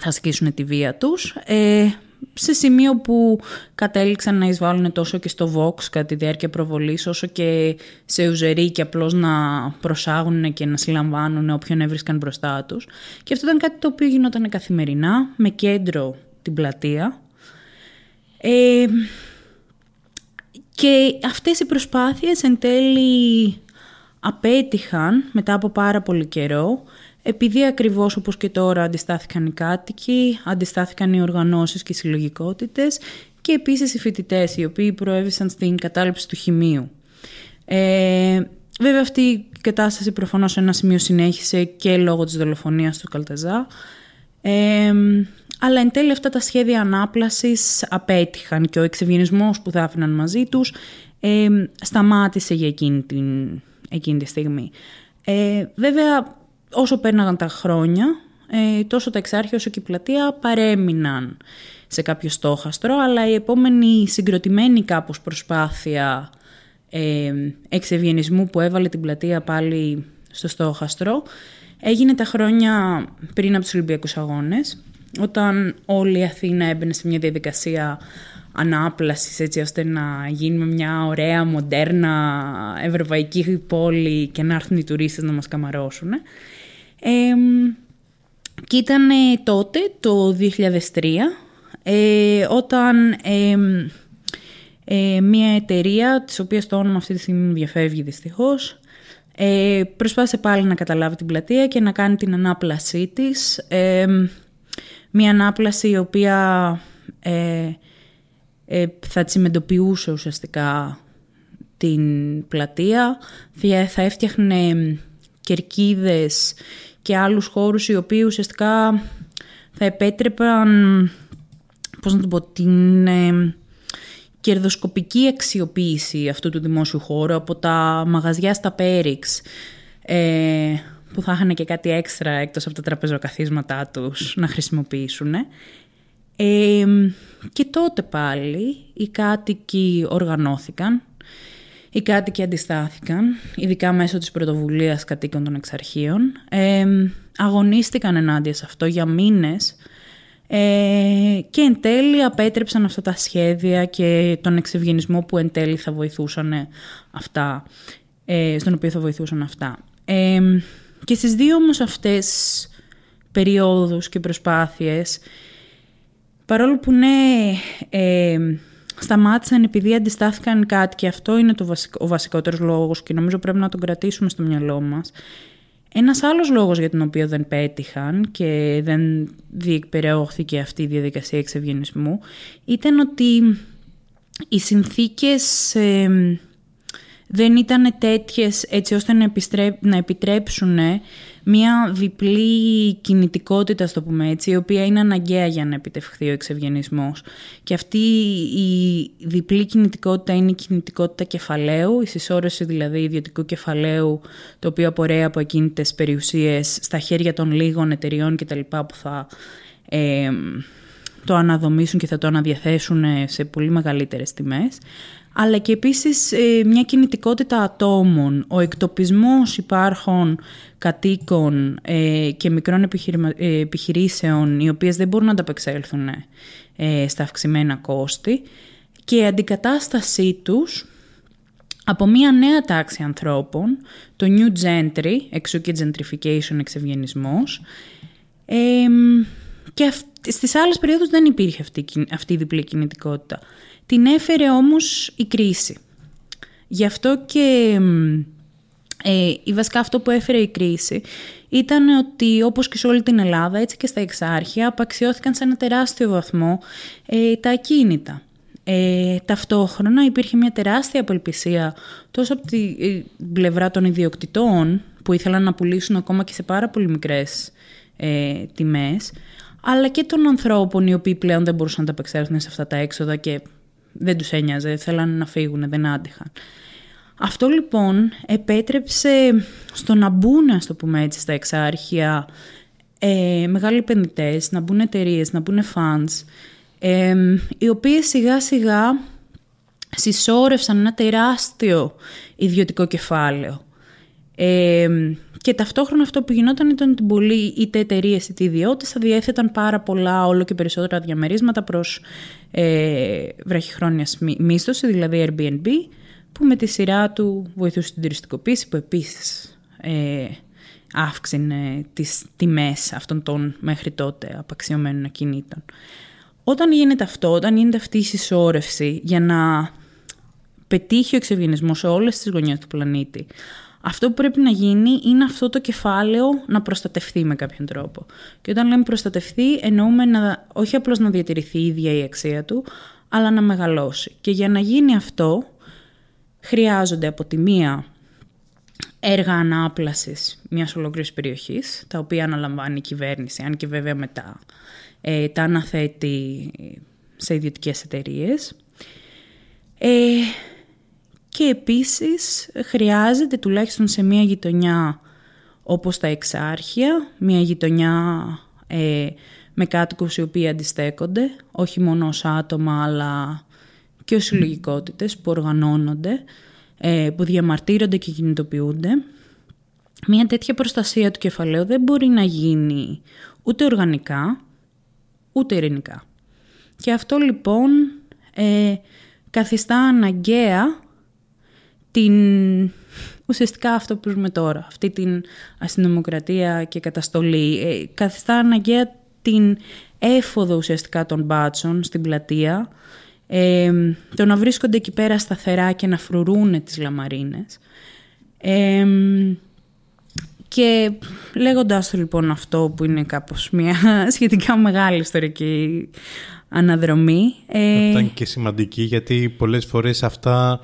θα ασκήσουν τη βία τους. Ε, σε σημείο που κατέληξαν να εισβάλλουν τόσο και στο Vox κατά τη διάρκεια προβολής, όσο και σε ουζερί και απλώς να προσάγουν και να συλλαμβάνουν όποιον έβρισκαν μπροστά τους. Και αυτό ήταν κάτι το οποίο γινόταν καθημερινά, με κέντρο την πλατεία. Ε, και αυτές οι προσπάθειες εν τέλει απέτυχαν μετά από πάρα πολύ καιρό επειδή ακριβώς όπως και τώρα αντιστάθηκαν οι κάτοικοι, αντιστάθηκαν οι οργανώσεις και οι συλλογικότητες και επίσης οι φοιτητές, οι οποίοι προέβησαν στην κατάληψη του χημείου. Ε, βέβαια αυτή η κατάσταση προφανώς σε ένα σημείο συνέχισε και λόγω της δολοφονίας του Καλτεζά. Ε, αλλά εν τέλει αυτά τα σχέδια ανάπλασης απέτυχαν και ο εξευγενισμός που θα άφηναν μαζί τους ε, σταμάτησε για εκείνη, την, εκείνη τη στιγμή. Ε, βέβαια όσο πέρναγαν τα χρόνια, ε, τόσο τα εξάρχεια όσο και η πλατεία παρέμειναν σε κάποιο στόχαστρο, αλλά η επόμενη συγκροτημένη κάπως προσπάθεια ε, εξευγενισμού που έβαλε την πλατεία πάλι στο στόχαστρο έγινε τα χρόνια πριν από τους Ολυμπιακούς Αγώνες, όταν όλη η Αθήνα έμπαινε σε μια διαδικασία ανάπλασης έτσι ώστε να γίνουμε μια ωραία, μοντέρνα, ευρωπαϊκή πόλη και να έρθουν οι τουρίστες να μας καμαρώσουν. Ε, και ήταν τότε, το 2003, ε, όταν ε, μια εταιρεία, της οποίας το όνομα αυτή τη στιγμή διαφεύγει δυστυχώς, ε, προσπάθησε πάλι να καταλάβει την πλατεία και να κάνει την ανάπλασή της. Μια ανάπλαση η οποία ε, ε, θα τσιμεντοποιούσε ουσιαστικά την πλατεία, θα έφτιαχνε κερκίδες και άλλους χώρους οι οποίοι ουσιαστικά θα επέτρεπαν, πώς να το πω, την ε, κερδοσκοπική αξιοποίηση αυτού του δημόσιου χώρου από τα μαγαζιά στα Πέριξ, ε, που θα είχαν και κάτι έξτρα εκτός από τα τραπεζοκαθίσματά τους να χρησιμοποιήσουν. Ε, και τότε πάλι οι κάτοικοι οργανώθηκαν οι κάτοικοι αντιστάθηκαν, ειδικά μέσω της πρωτοβουλίας κατοίκων των εξαρχείων. Ε, αγωνίστηκαν ενάντια σε αυτό για μήνες ε, και εν τέλει απέτρεψαν αυτά τα σχέδια και τον εξευγενισμό που εν τέλει θα βοηθούσαν αυτά, ε, στον οποίο θα βοηθούσαν αυτά. Ε, και στις δύο όμως αυτές περιόδους και προσπάθειες, παρόλο που ναι, ε, σταμάτησαν επειδή αντιστάθηκαν κάτι και αυτό είναι το βασικό, ο βασικότερος λόγος και νομίζω πρέπει να τον κρατήσουμε στο μυαλό μας. Ένας άλλος λόγος για τον οποίο δεν πέτυχαν και δεν διεκπαιρεώθηκε αυτή η διαδικασία εξευγενισμού ήταν ότι οι συνθήκες δεν ήταν τέτοιες έτσι ώστε να, να επιτρέψουν μια διπλή κινητικότητα, στο πούμε έτσι, η οποία είναι αναγκαία για να επιτευχθεί ο εξευγενισμός. Και αυτή η διπλή κινητικότητα είναι η κινητικότητα κεφαλαίου, η συσσόρευση δηλαδή ιδιωτικού κεφαλαίου, το οποίο απορρέει από εκείνες περιουσίες στα χέρια των λίγων εταιριών κτλ. που θα ε, το αναδομήσουν και θα το αναδιαθέσουν σε πολύ μεγαλύτερες τιμές αλλά και επίσης ε, μια κινητικότητα ατόμων, ο εκτοπισμός υπάρχων κατοίκων ε, και μικρών ε, επιχειρήσεων οι οποίες δεν μπορούν να ανταπεξέλθουν στα αυξημένα κόστη. Και η αντικατάστασή τους από μια νέα τάξη ανθρώπων, το New Gentry, εξού και gentrification, εξευγενισμός, και στις άλλες περιόδους δεν υπήρχε αυτή, αυτή η διπλή κινητικότητα. Την έφερε όμως η κρίση. Γι' αυτό και ε, η βασικά αυτό που έφερε η κρίση ήταν ότι όπως και σε όλη την Ελλάδα, έτσι και στα εξάρχεια, απαξιώθηκαν σε ένα τεράστιο βαθμό ε, τα ακίνητα. Ε, ταυτόχρονα υπήρχε μια τεράστια απελπισία τόσο από την ε, πλευρά των ιδιοκτητών που ήθελαν να πουλήσουν ακόμα και σε πάρα πολύ μικρές ε, τιμές, αλλά και των ανθρώπων οι οποίοι πλέον δεν μπορούσαν να τα απεξέλθουν σε αυτά τα έξοδα και δεν τους ένοιαζε, θέλανε να φύγουν, δεν άντυχαν. Αυτό λοιπόν επέτρεψε στο να μπουν, ας το πούμε έτσι, στα εξάρχεια ε, μεγάλοι επενδυτές, να μπουν εταιρείες, να μπουν funds, ε, οι οποίες σιγά σιγά συσσόρευσαν ένα τεράστιο ιδιωτικό κεφάλαιο. Ε, και ταυτόχρονα αυτό που γινόταν ήταν ότι πολλοί είτε εταιρείες είτε ιδιώτες θα διέθεταν πάρα πολλά όλο και περισσότερα διαμερίσματα προς ε, βραχυχρόνια μίσθωση, δηλαδή Airbnb, που με τη σειρά του βοηθούσε την τουριστικοποίηση, που επίσης ε, αύξηνε τις τιμές αυτών των μέχρι τότε απαξιωμένων ακινήτων. Όταν γίνεται αυτό, όταν γίνεται αυτή η συσσόρευση για να πετύχει ο εξευγενισμός σε όλες τις γωνιές του πλανήτη, αυτό που πρέπει να γίνει είναι αυτό το κεφάλαιο να προστατευτεί με κάποιον τρόπο. Και όταν λέμε προστατευτεί, εννοούμε να, όχι απλώς να διατηρηθεί η ίδια η αξία του, αλλά να μεγαλώσει. Και για να γίνει αυτό, χρειάζονται από τη μία έργα ανάπλασης μιας ολόκληρης περιοχής, τα οποία αναλαμβάνει η κυβέρνηση, αν και βέβαια μετά ε, τα αναθέτει σε ιδιωτικές εταιρείες. Ε, και επίσης χρειάζεται τουλάχιστον σε μια γειτονιά όπως τα εξάρχεια, μια γειτονιά ε, με κάτοικους οι οποίοι αντιστέκονται, όχι μόνο ως άτομα αλλά και ως συλλογικότητες που οργανώνονται, ε, που διαμαρτύρονται και κινητοποιούνται. Μια τέτοια προστασία του κεφαλαίου δεν μπορεί να γίνει ούτε οργανικά, ούτε ειρηνικά. Και αυτό λοιπόν ε, καθιστά αναγκαία την, ουσιαστικά αυτό που ζούμε τώρα, αυτή την αστυνομοκρατία και καταστολή. Ε, καθιστά αναγκαία την έφοδο ουσιαστικά των μπάτσων στην πλατεία, ε, το να βρίσκονται εκεί πέρα σταθερά και να φρουρούν τις λαμαρίνες. Ε, και λέγοντας το λοιπόν αυτό που είναι κάπως μια σχετικά μεγάλη ιστορική αναδρομή. Ε... Αυτά είναι και σημαντική γιατί πολλές φορές αυτά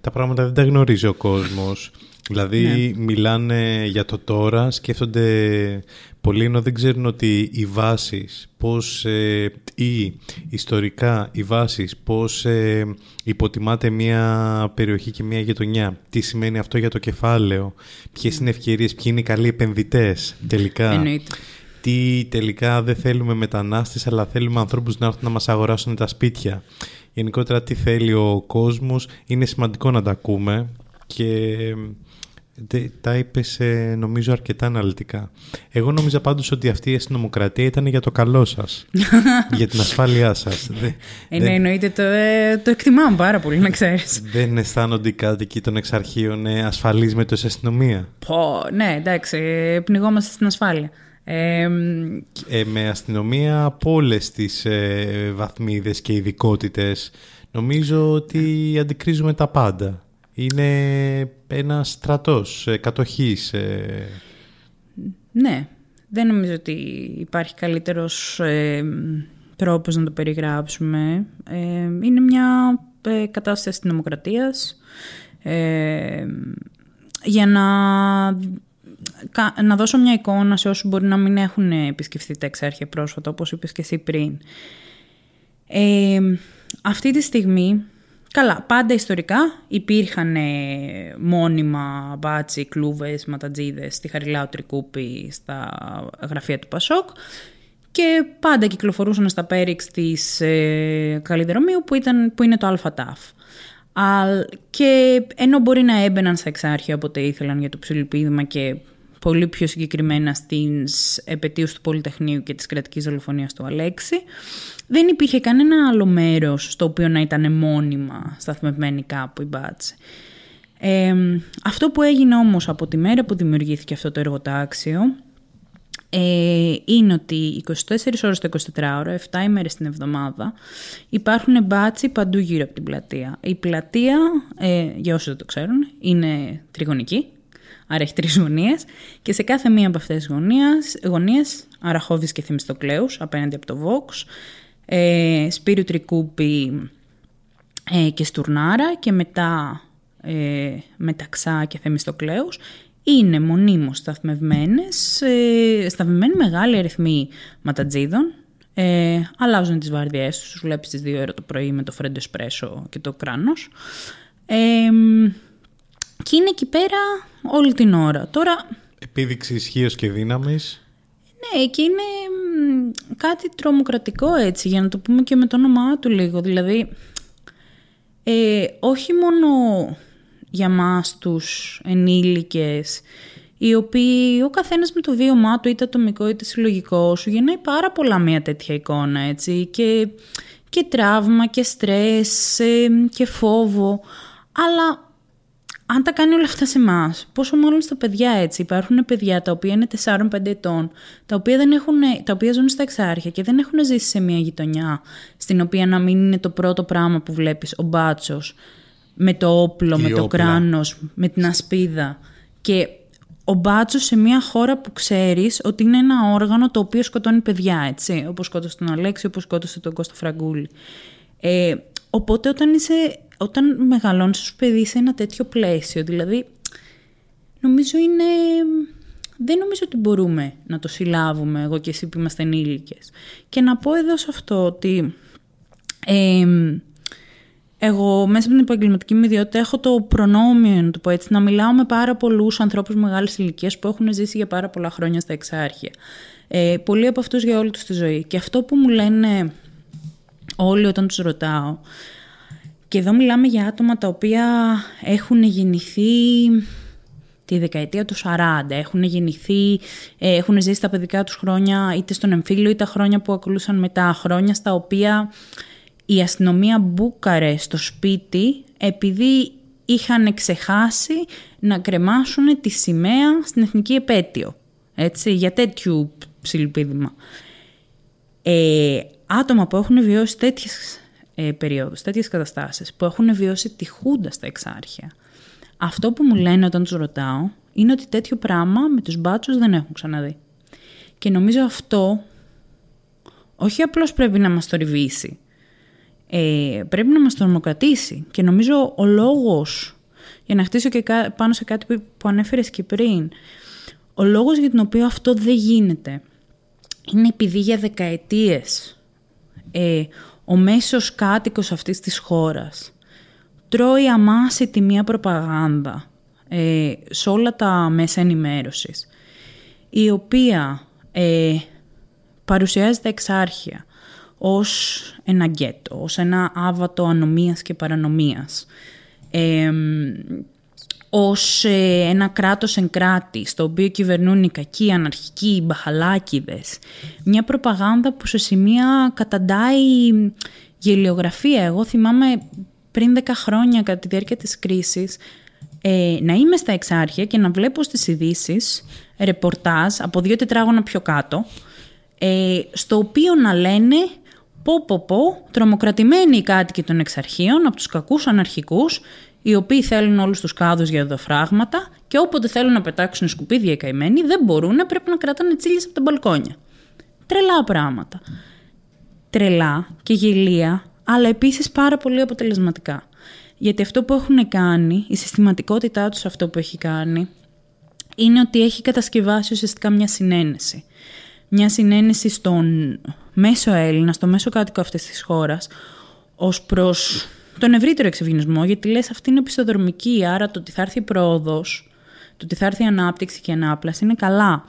τα πράγματα δεν τα γνωρίζει ο κόσμος. Δηλαδή ναι. μιλάνε για το τώρα, σκέφτονται πολλοί ενώ δεν ξέρουν ότι οι βάσεις, πώς ε, ή ιστορικά οι βάσεις, πώς ε, υποτιμάται μια περιοχή και μια γειτονιά, τι σημαίνει αυτό για το κεφάλαιο, ποιες είναι ευκαιρίες, ποιοι είναι οι καλοί επενδυτές τελικά. Εννοείται τι τελικά δεν θέλουμε μετανάστες αλλά θέλουμε ανθρώπους να έρθουν να μας αγοράσουν τα σπίτια. Γενικότερα τι θέλει ο κόσμος είναι σημαντικό να τα ακούμε και τα είπες νομίζω αρκετά αναλυτικά. Εγώ νόμιζα πάντως ότι αυτή η αστυνομοκρατία ήταν για το καλό σας, για την ασφάλειά σας. Ε, ναι, εννοείται το, ε, το εκτιμάμε πάρα πολύ, να ξέρεις. Δεν αισθάνονται οι κάτοικοι των εξαρχείων ε, ασφαλείς με το αστυνομία. Πω, ναι, εντάξει, πνιγόμαστε στην ασφάλεια. Ε, με αστυνομία από όλες τις ε, βαθμίδες και ειδικότητες. νομίζω ότι αντικρίζουμε τα πάντα. Είναι ένας στρατός ε, κατοχής. Ε. Ναι, δεν νομίζω ότι υπάρχει καλύτερος ε, τρόπος να το περιγράψουμε. είναι μια ε, κατάσταση της δημοκρατίας ε, για να, να δώσω μια εικόνα σε όσους μπορεί να μην έχουν επισκεφθεί τα εξάρχεια πρόσφατα, όπως είπες και εσύ πριν. Ε, αυτή τη στιγμή, καλά, πάντα ιστορικά υπήρχαν μόνιμα μπάτσι, κλούβες, ματατζίδες στη Χαριλάου Τρικούπη στα γραφεία του Πασόκ και πάντα κυκλοφορούσαν στα πέριξ της ε, Καλλιδρομίου που, ήταν, που είναι το ΑΛΦΑΤΑΦ. Και ενώ μπορεί να έμπαιναν στα εξάρχεια όποτε ήθελαν για το ψιλοπίδημα και πολύ πιο συγκεκριμένα στις επαιτίους του Πολυτεχνείου και της κρατικής δολοφονίας του Αλέξη, δεν υπήρχε κανένα άλλο μέρος στο οποίο να ήταν μόνιμα σταθμευμένοι κάπου η μπάτση. Ε, αυτό που έγινε όμως από τη μέρα που δημιουργήθηκε αυτό το εργοτάξιο ε, είναι ότι 24 ώρες το 24 ώρα, 7 ημέρες την εβδομάδα, υπάρχουν μπάτσι παντού γύρω από την πλατεία. Η πλατεία, ε, για όσους δεν το ξέρουν, είναι τριγωνική, άρα έχει τρεις γωνίες και σε κάθε μία από αυτές τις γωνίες, γωνίες Αραχώδης και Θεμιστοκλέους, απέναντι από το Vox, ε, Σπύριου Τρικούπη ε, και Στουρνάρα και μετά ε, Μεταξά και Θεμιστοκλέους είναι μονίμως σταθμευμένες, ε, σταθμευμένοι μεγάλοι αριθμοί ματατζίδων, ε, αλλάζουν τις βάρδιές τους, τους βλέπεις τις 2 ώρα το πρωί με το φρέντο εσπρέσο και το κράνος. Ε, και είναι εκεί πέρα όλη την ώρα. Τώρα... Επίδειξη ισχύως και δύναμης. Ναι, και είναι κάτι τρομοκρατικό έτσι, για να το πούμε και με το όνομά του λίγο. Δηλαδή, ε, όχι μόνο για μας τους ενήλικες οι οποίοι ο καθένας με το βίωμά του είτε ατομικό είτε συλλογικό σου γεννάει πάρα πολλά μια τέτοια εικόνα έτσι και, και τραύμα και στρες ε, και φόβο αλλά αν τα κάνει όλα αυτά σε εμάς, πόσο μάλλον στα παιδιά έτσι. Υπάρχουν παιδιά τα οποία είναι 4-5 ετών, τα οποία, δεν έχουν, τα οποία ζουν στα εξάρχεια και δεν έχουν ζήσει σε μια γειτονιά στην οποία να μην είναι το πρώτο πράγμα που βλέπεις ο μπάτσος με το όπλο, με το κράνος, με την ασπίδα. Και ο μπάτσος σε μια χώρα που ξέρεις ότι είναι ένα όργανο το οποίο σκοτώνει παιδιά, έτσι. Όπως σκότωσε τον Αλέξη, όπως σκότωσε τον Κώστα Φραγκούλη. Ε, οπότε όταν, είσαι, όταν μεγαλώνεις ως παιδί σε ένα τέτοιο πλαίσιο, δηλαδή νομίζω είναι... Δεν νομίζω ότι μπορούμε να το συλλάβουμε εγώ και εσύ που είμαστε ενήλικες. Και να πω εδώ σε αυτό ότι... Ε, εγώ μέσα από την επαγγελματική μου ιδιότητα έχω το προνόμιο, να το πω έτσι, να μιλάω με πάρα πολλούς ανθρώπους μεγάλης ηλικίας που έχουν ζήσει για πάρα πολλά χρόνια στα εξάρχεια. Ε, πολλοί από αυτούς για όλη τους τη ζωή. Και αυτό που μου λένε όλοι όταν τους ρωτάω, και εδώ μιλάμε για άτομα τα οποία έχουν γεννηθεί τη δεκαετία του 40, έχουν γεννηθεί, ε, έχουν ζήσει τα παιδικά τους χρόνια είτε στον εμφύλιο είτε τα χρόνια που ακολούσαν μετά, χρόνια στα οποία η αστυνομία μπούκαρε στο σπίτι επειδή είχαν ξεχάσει να κρεμάσουν τη σημαία στην εθνική επέτειο. Έτσι, για τέτοιου ψηλοπίδημα. Ε, άτομα που έχουν βιώσει τέτοιες ε, περιόδους, τέτοιες καταστάσεις, που έχουν βιώσει τη χούντα στα εξάρχεια. Αυτό που μου λένε όταν τους ρωτάω είναι ότι τέτοιο πράγμα με τους μπάτσους δεν έχουν ξαναδεί. Και νομίζω αυτό όχι απλώς πρέπει να μας το ε, πρέπει να μας τρομοκρατήσει. Και νομίζω ο λόγος, για να χτίσω και πάνω σε κάτι που ανέφερες και πριν, ο λόγος για τον οποίο αυτό δεν γίνεται είναι επειδή για δεκαετίες ε, ο μέσος κάτοικος αυτής της χώρας τρώει αμάσιτη μία προπαγάνδα ε, σε όλα τα μέσα ενημέρωσης η οποία ε, παρουσιάζεται εξάρχεια ως ένα γκέτο, ως ένα άβατο ανομίας και παρανομίας. Ε, ως ένα κράτος εν κράτη, στο οποίο κυβερνούν οι κακοί, αναρχικοί, οι μπαχαλάκιδες. Μια προπαγάνδα που σε σημεία καταντάει γελιογραφία. Εγώ θυμάμαι πριν 10 χρόνια κατά τη διάρκεια της κρίσης ε, να είμαι στα εξάρχεια και να βλέπω στις ειδήσεις ρεπορτάζ από δύο τετράγωνα πιο κάτω ε, στο οποίο να λένε πω πω πω, τρομοκρατημένοι οι κάτοικοι των εξαρχείων από τους κακούς αναρχικούς, οι οποίοι θέλουν όλους τους κάδους για δοφράγματα και όποτε θέλουν να πετάξουν σκουπίδια οι καημένοι δεν μπορούν, πρέπει να κρατάνε τσίλες από τα μπαλκόνια. Τρελά πράγματα. Τρελά και γελία, αλλά επίσης πάρα πολύ αποτελεσματικά. Γιατί αυτό που έχουν κάνει, η συστηματικότητά τους αυτό που έχει κάνει, είναι ότι έχει κατασκευάσει ουσιαστικά μια συνένεση. Μια συνένεση στον μέσο Έλληνα, στο μέσο κάτοικο αυτής της χώρας, ως προς τον ευρύτερο εξευγενισμό, γιατί λες αυτή είναι πιστοδρομική, άρα το ότι θα έρθει πρόοδος, το ότι θα έρθει ανάπτυξη και ανάπλαση είναι καλά.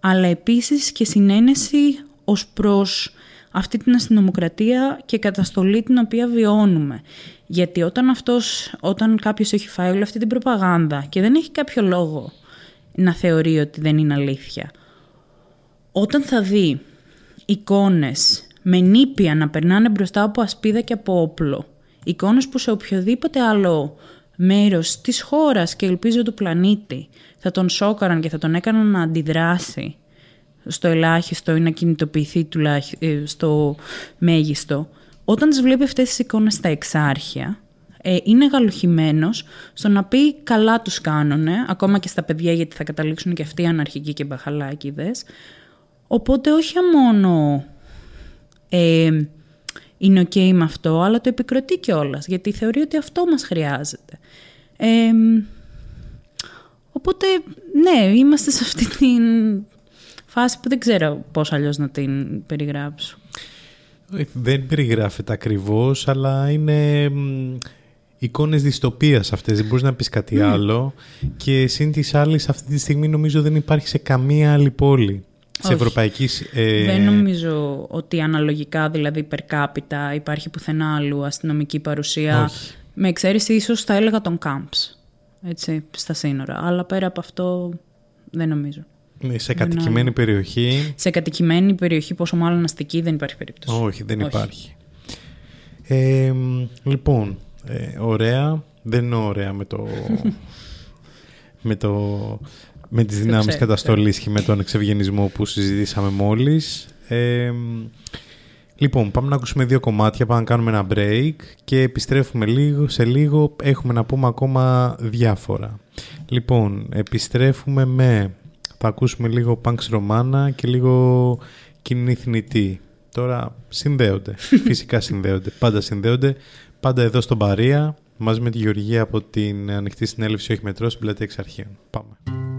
Αλλά επίσης και συνένεση ως προς αυτή την αστυνομοκρατία και καταστολή την οποία βιώνουμε. Γιατί όταν, αυτός, όταν κάποιος έχει φάει όλη αυτή την προπαγάνδα και δεν έχει κάποιο λόγο να θεωρεί ότι δεν είναι αλήθεια, όταν θα δει εικόνες με νήπια να περνάνε μπροστά από ασπίδα και από όπλο, εικόνες που σε οποιοδήποτε άλλο μέρος της χώρας και ελπίζω του πλανήτη θα τον σόκαραν και θα τον έκαναν να αντιδράσει στο ελάχιστο ή να κινητοποιηθεί ε, στο μέγιστο, όταν τις βλέπει αυτές τις εικόνες στα εξάρχεια, ε, είναι γαλουχημένος στο να πει καλά τους κάνουνε, ακόμα και στα παιδιά γιατί θα καταλήξουν και αυτοί αναρχικοί και μπαχαλάκιδες. Οπότε όχι μόνο ε, είναι ok με αυτό, αλλά το επικροτεί κιόλας, γιατί θεωρεί ότι αυτό μας χρειάζεται. Ε, οπότε, ναι, είμαστε σε αυτή την φάση που δεν ξέρω πώς αλλιώς να την περιγράψω. Δεν περιγράφεται ακριβώς, αλλά είναι εικόνες δυστοπίας αυτές, δεν μπορείς να πεις κάτι ναι. άλλο και σύν της άλλης αυτή τη στιγμή νομίζω δεν υπάρχει σε καμία άλλη πόλη. Σε ευρωπαϊκής. Ε... Δεν νομίζω ότι αναλογικά, δηλαδή per capita, υπάρχει πουθενά άλλου αστυνομική παρουσία. Όχι. Με εξαίρεση ίσως θα έλεγα των camps, έτσι, στα σύνορα. Αλλά πέρα από αυτό δεν νομίζω. Ναι, σε κατοικημένη περιοχή. Σε κατοικημένη περιοχή, πόσο μάλλον αστική, δεν υπάρχει περίπτωση. Όχι, δεν υπάρχει. Ε, λοιπόν, ε, ωραία. Δεν είναι ωραία με το... με το... Με τις δυνάμεις καταστολής και με τον εξευγενισμό που συζητήσαμε μόλις. Ε, λοιπόν, πάμε να ακούσουμε δύο κομμάτια, πάμε να κάνουμε ένα break και επιστρέφουμε λίγο, σε λίγο. Έχουμε να πούμε ακόμα διάφορα. Λοιπόν, επιστρέφουμε με θα ακούσουμε λίγο Punks Romana και λίγο κοινή θνητή. Τώρα συνδέονται, φυσικά συνδέονται, πάντα συνδέονται, πάντα εδώ στον Παρία, μαζί με τη Γεωργία από την ανοιχτή συνέλευση όχι μετρό στην πλατεία εξ αρχείων. Πάμε.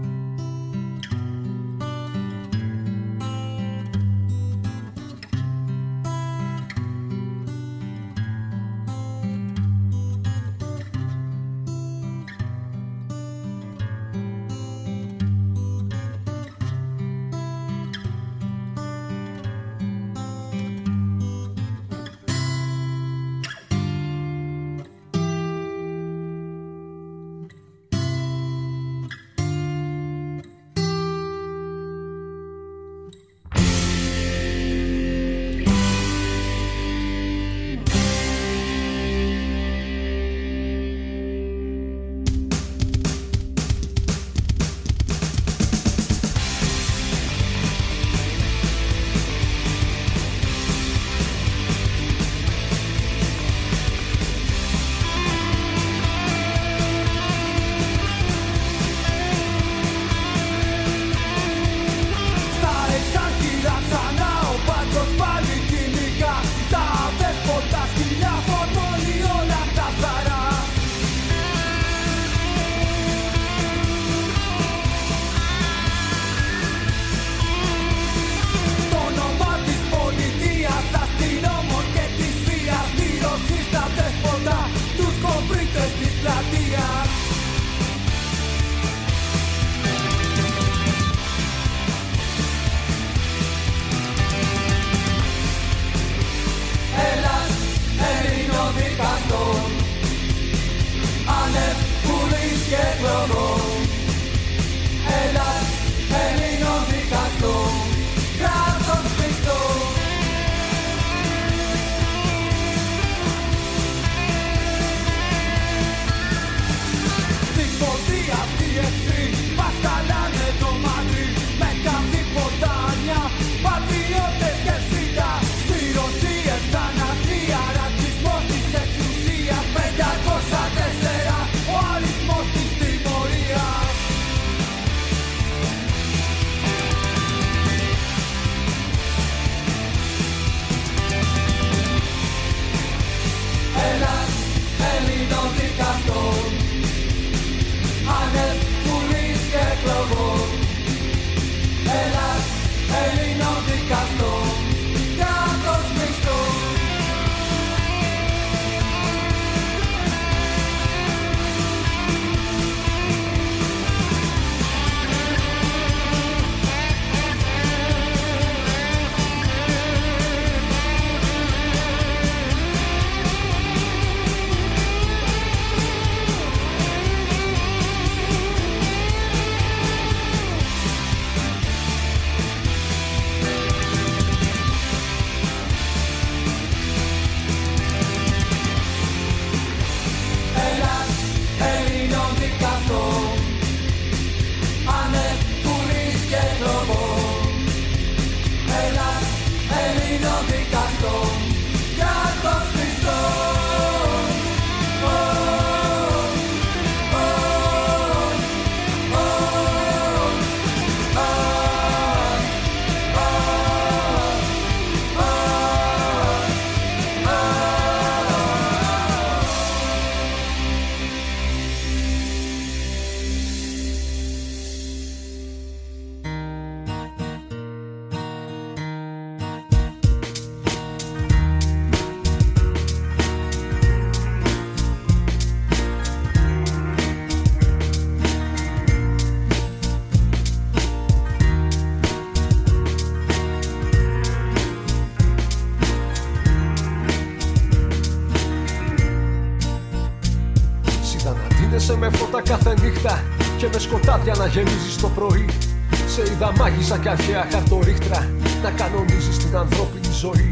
Είδα μάγισσα και αρχαία χαρτορίχτρα να κανονίζεις την ανθρώπινη ζωή.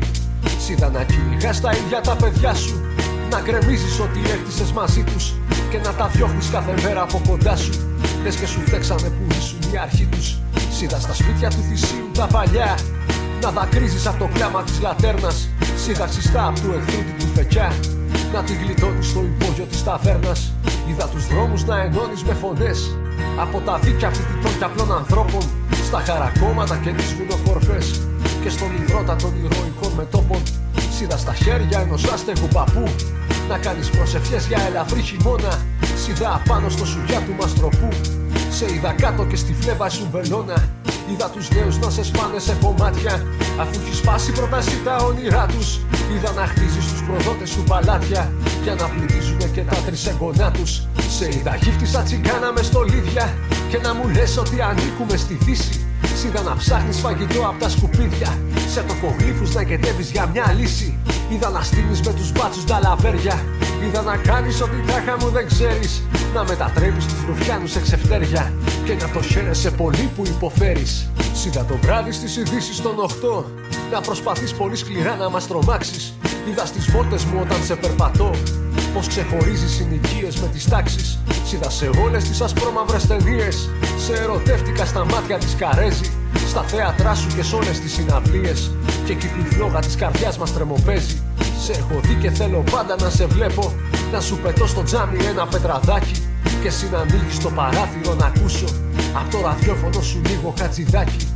Σ' είδα να κυνηγάς τα ίδια τα παιδιά σου. Να γκρεμίζεις ό,τι έκτισες μαζί τους και να τα διώχνεις κάθε μέρα από κοντά σου. Λες και σου φταίξανε που ήσουν η αρχή τους. Σ' είδα στα σπίτια του θυσίου τα παλιά να δακρύζεις από το κλάμα της λατέρνας Σίγα ξιστά απ' του εχθρού την τουφεκιά Να τη γλιτώνεις στο υπόγειο της ταβέρνας Είδα τους δρόμους να ενώνεις με φωνές Από τα δίκια φοιτητών και απλών ανθρώπων Στα χαρακόμματα και τις βουνοκορφές Και στον υδρότα των ηρωικών μετόπων. Σίδα στα χέρια ενός άστεγου παππού Να κάνεις προσευχές για ελαφρύ χειμώνα. Σίδα απάνω στο σουγιά του μαστροπού Σε είδα κάτω και στη φλέβα σου βελώνα Είδα τους νέους να σε σπάνε σε κομμάτια Αφού έχεις σπάσει προτάσει τα όνειρά τους. Είδα να χτίζεις τους προδότες σου παλάτια Για να πλουτίζουνε και τα τρισεγγονά τους. Σε είδα γύφτισα τσιγκάνα μες στολίδια Και να μου λες ότι ανήκουμε στη δύση. Σ' είδα να ψάχνεις φαγητό από τα σκουπίδια. Σε τοκογλύφους να κετεύεις για μια λύση. Είδα να στείνεις με τους μπάτσους τα λαβέρια. Είδα να κάνεις ό,τι τάχα μου δεν ξέρεις. Να μετατρέπεις τους ρουφιάνους σε ξεφτέρια. Και να το χαίρεσαι πολύ που υποφέρεις. Σ' το βράδυ στις ειδήσεις των 8 Να προσπαθείς πολύ σκληρά να μας τρομάξεις. Είδα στις βόλτες μου όταν σε περπατώ Πως ξεχωρίζει συνοικίες με τις τάξεις. Σ' σε όλες τις ασπρόμαυρες ταινίες. Σε ερωτεύτηκα στα μάτια της Καρέζη Στα θέατρά σου και σε όλες τις συναυλίες. Και εκεί που η φλόγα της καρδιάς μας τρεμοπαίζει Σε έχω δει και θέλω πάντα να σε βλέπω. Να σου πετώ στο τζάμι ένα πετραδάκι Και εσύ να ανοίγεις το παράθυρο να ακούσω. Απ' το ραδιόφωνο σου λίγο χατζηδάκι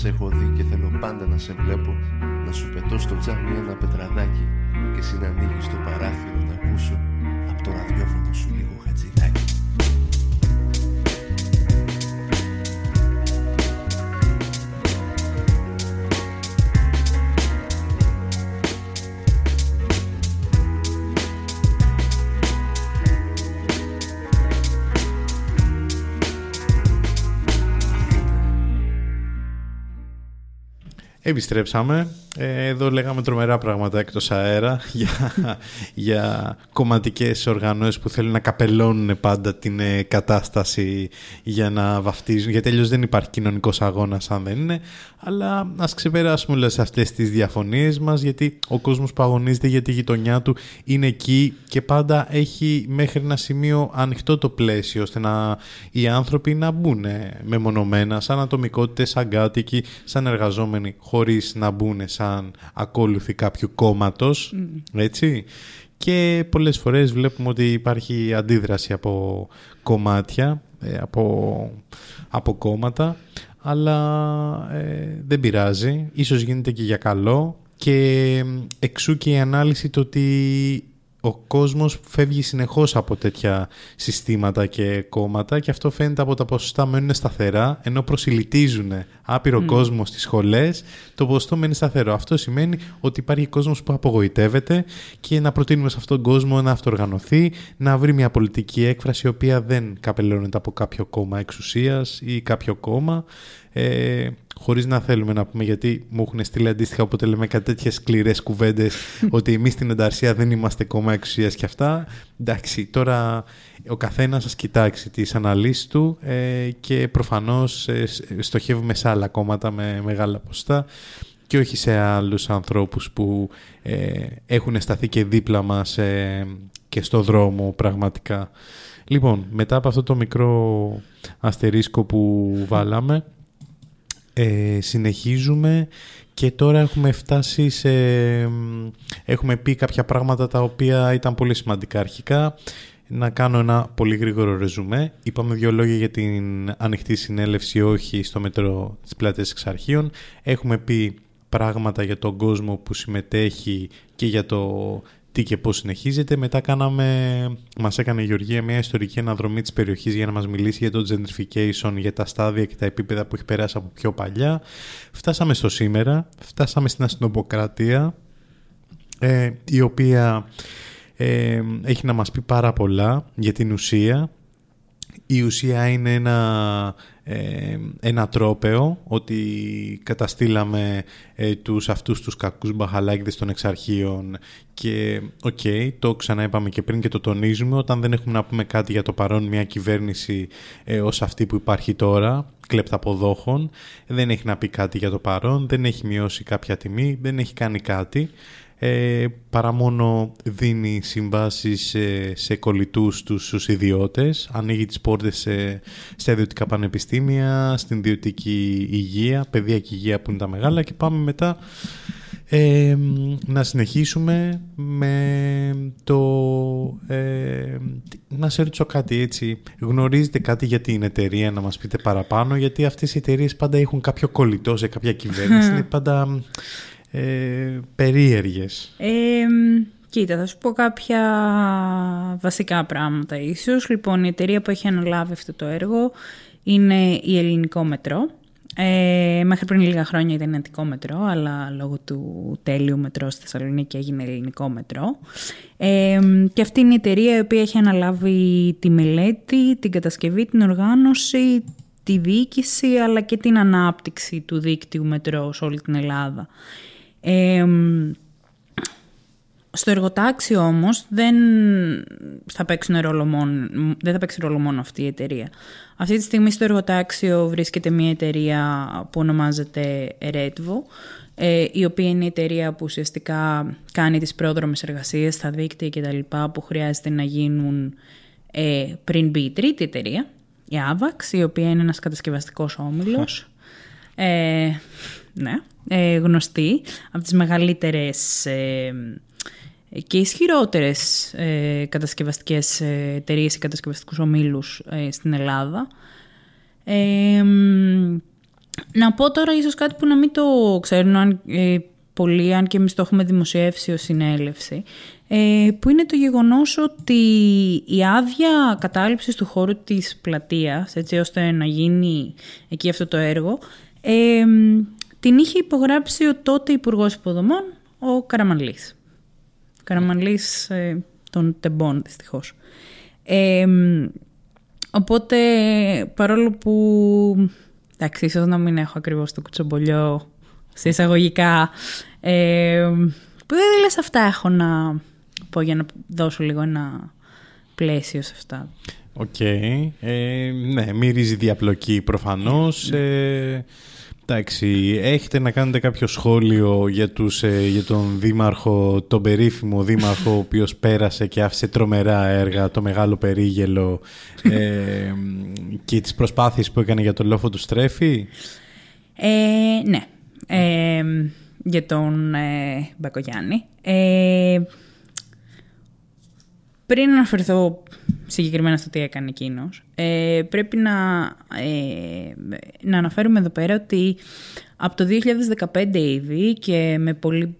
Σε έχω δει και θέλω πάντα να σε βλέπω. Να σου πετώ στο τζάμι ένα πετραδάκι Και εσύ να ανοίγεις το παράθυρο να ακούσω Από το ραδιόφωνο σου λίγο χατζηδάκι Επιστρέψαμε. Ε, εδώ λέγαμε τρομερά πράγματα εκτός αέρα για, για κομματικές οργανώσεις που θέλουν να καπελώνουν πάντα την ε, κατάσταση για να βαφτίζουν. Γιατί τελείως δεν υπάρχει κοινωνικός αγώνας αν δεν είναι. Αλλά ας ξεπεράσουμε όλες αυτές τις διαφωνίες μας γιατί ο κόσμος που αγωνίζεται για τη γειτονιά του είναι εκεί και πάντα έχει μέχρι ένα σημείο ανοιχτό το πλαίσιο ώστε να, οι άνθρωποι να μπουν μεμονωμένα σαν ατομικότητες, σαν κάτοικοι, σαν εργαζόμενοι χωρίς να μπουν σαν ακόλουθοι κάποιου κόμματος, έτσι. Και πολλές φορές βλέπουμε ότι υπάρχει αντίδραση από κομμάτια, ε, από, από κόμματα, αλλά ε, δεν πειράζει. Ίσως γίνεται και για καλό και εξού και η ανάλυση το ότι ο κόσμος φεύγει συνεχώς από τέτοια συστήματα και κόμματα και αυτό φαίνεται από τα ποσοστά μένουν σταθερά ενώ προσιλητίζουν άπειρο κόσμο στις σχολές το ποσοστό μένει σταθερό. Αυτό σημαίνει ότι υπάρχει κόσμος που απογοητεύεται και να προτείνουμε σε αυτόν τον κόσμο να αυτοργανωθεί, να βρει μια πολιτική έκφραση η οποία δεν καπελώνεται από κάποιο κόμμα εξουσίας ή κάποιο κόμμα ε, χωρίς να θέλουμε να πούμε γιατί μου έχουν στείλει αντίστοιχα όποτε λέμε κάτι τέτοιες σκληρές κουβέντες ότι εμείς στην ενταρσία δεν είμαστε κόμμα εξουσίας και αυτά. Εντάξει, τώρα ο καθένας σας κοιτάξει τις αναλύσεις του ε, και προφανώς ε, στοχεύουμε σε άλλα κόμματα με μεγάλα ποστά και όχι σε άλλους ανθρώπους που ε, έχουν σταθεί και δίπλα μας ε, και στο δρόμο πραγματικά. Λοιπόν, μετά από αυτό το μικρό αστερίσκο που βάλαμε, ε, συνεχίζουμε και τώρα έχουμε φτάσει σε... Έχουμε πει κάποια πράγματα τα οποία ήταν πολύ σημαντικά αρχικά. Να κάνω ένα πολύ γρήγορο ρεζουμέ. Είπαμε δύο λόγια για την ανοιχτή συνέλευση όχι στο μετρό της πλάτες εξαρχείων. Έχουμε πει πράγματα για τον κόσμο που συμμετέχει και για το τι και πώς συνεχίζεται. Μετά κάναμε, μας έκανε η Γεωργία μια ιστορική αναδρομή της περιοχής για να μας μιλήσει για το gentrification, για τα στάδια και τα επίπεδα που έχει περάσει από πιο παλιά. Φτάσαμε στο σήμερα, φτάσαμε στην αστυνομοκρατία, ε, η οποία ε, έχει να μας πει πάρα πολλά για την ουσία. Η ουσία είναι ένα, ε, ένα τρόπαιο ότι καταστείλαμε ε, τους αυτούς τους κακούς μπαχαλάκιδες των εξαρχείων. Και OK, okay, το ξαναείπαμε και πριν και το τονίζουμε όταν δεν έχουμε να πούμε κάτι για το παρόν μια κυβέρνηση ε, ως αυτή που υπάρχει τώρα κλέπτα αποδόχων δεν έχει να πει κάτι για το παρόν, δεν έχει μειώσει κάποια τιμή, δεν έχει κάνει κάτι ε, παρά μόνο δίνει συμβάσεις σε, σε κολλητούς τους, στους ιδιώτες, ανοίγει τις πόρτες σε, στα ιδιωτικά πανεπιστήμια, στην ιδιωτική υγεία, παιδεία και υγεία που είναι τα μεγάλα και πάμε μετά ε, να συνεχίσουμε με το... Ε, να σε ρωτήσω κάτι έτσι. Γνωρίζετε κάτι για την εταιρεία να μας πείτε παραπάνω γιατί αυτές οι εταιρείες πάντα έχουν κάποιο κολλητό σε κάποια κυβέρνηση. είναι πάντα ε, περίεργες. Ε, κοίτα, θα σου πω κάποια βασικά πράγματα ίσως. Λοιπόν, η εταιρεία που έχει αναλάβει αυτό το έργο είναι η Ελληνικό Μετρό. Ε, μέχρι πριν λίγα χρόνια ήταν Αττικό Μετρό, αλλά λόγω του τέλειου μετρό στη Θεσσαλονίκη έγινε Ελληνικό Μετρό. Ε, και αυτή είναι η εταιρεία η οποία έχει αναλάβει τη μελέτη, την κατασκευή, την οργάνωση, τη διοίκηση, αλλά και την ανάπτυξη του δίκτυου μετρό σε όλη την Ελλάδα στο εργοτάξιο όμως δεν θα, παίξουν ρόλο μόνο, δεν θα παίξει ρόλο μόνο αυτή η εταιρεία. Αυτή τη στιγμή στο εργοτάξιο βρίσκεται μια εταιρεία που ονομάζεται Redvo, ε, η οποία είναι η εταιρεία που ουσιαστικά κάνει τις πρόδρομες εργασίες στα δίκτυα και τα λοιπά που χρειάζεται να γίνουν ε, πριν μπει η τρίτη εταιρεία, η Avax, η οποία είναι ένας κατασκευαστικός όμιλος. Ε, ναι, ε, γνωστή από τις μεγαλύτερες ε, και ισχυρότερες ε, κατασκευαστικές ε, εταιρείες ή κατασκευαστικούς ομίλους ε, στην Ελλάδα. να πω τώρα ίσως κάτι που να μην το ξέρουν αν, πολλοί, αν και εμείς το έχουμε δημοσιεύσει ως συνέλευση, που είναι το γεγονός ότι η άδεια κατάληψης του χώρου της πλατείας, έτσι ώστε να γίνει εκεί αυτό το έργο, την είχε υπογράψει ο τότε Υπουργός Υποδομών, ο Καραμανλής. Καραμανλής ε, των Τεμπών, δυστυχώς. Ε, οπότε, παρόλο που, εντάξει, ίσως να μην έχω ακριβώς το κουτσομπολιό σε εισαγωγικά, ε, που δεν λες αυτά έχω να πω για να δώσω λίγο ένα πλαίσιο σε αυτά. Οκ. Ε, ναι, μυρίζει διαπλοκή προφανώς. Ε, Εντάξει, έχετε να κάνετε κάποιο σχόλιο για, τους, ε, για τον δήμαρχο, τον περίφημο δήμαρχο, ο οποίος πέρασε και άφησε τρομερά έργα, το μεγάλο περίγελο ε, και τις προσπάθειες που έκανε για τον λόφο του Στρέφη; Ε, ναι, ε, για τον ε, Μπακογιάννη. Ε, πριν αναφερθώ συγκεκριμένα στο τι έκανε εκείνος, ε, πρέπει να, ε, να αναφέρουμε εδώ πέρα ότι από το 2015 ήδη και με πολύ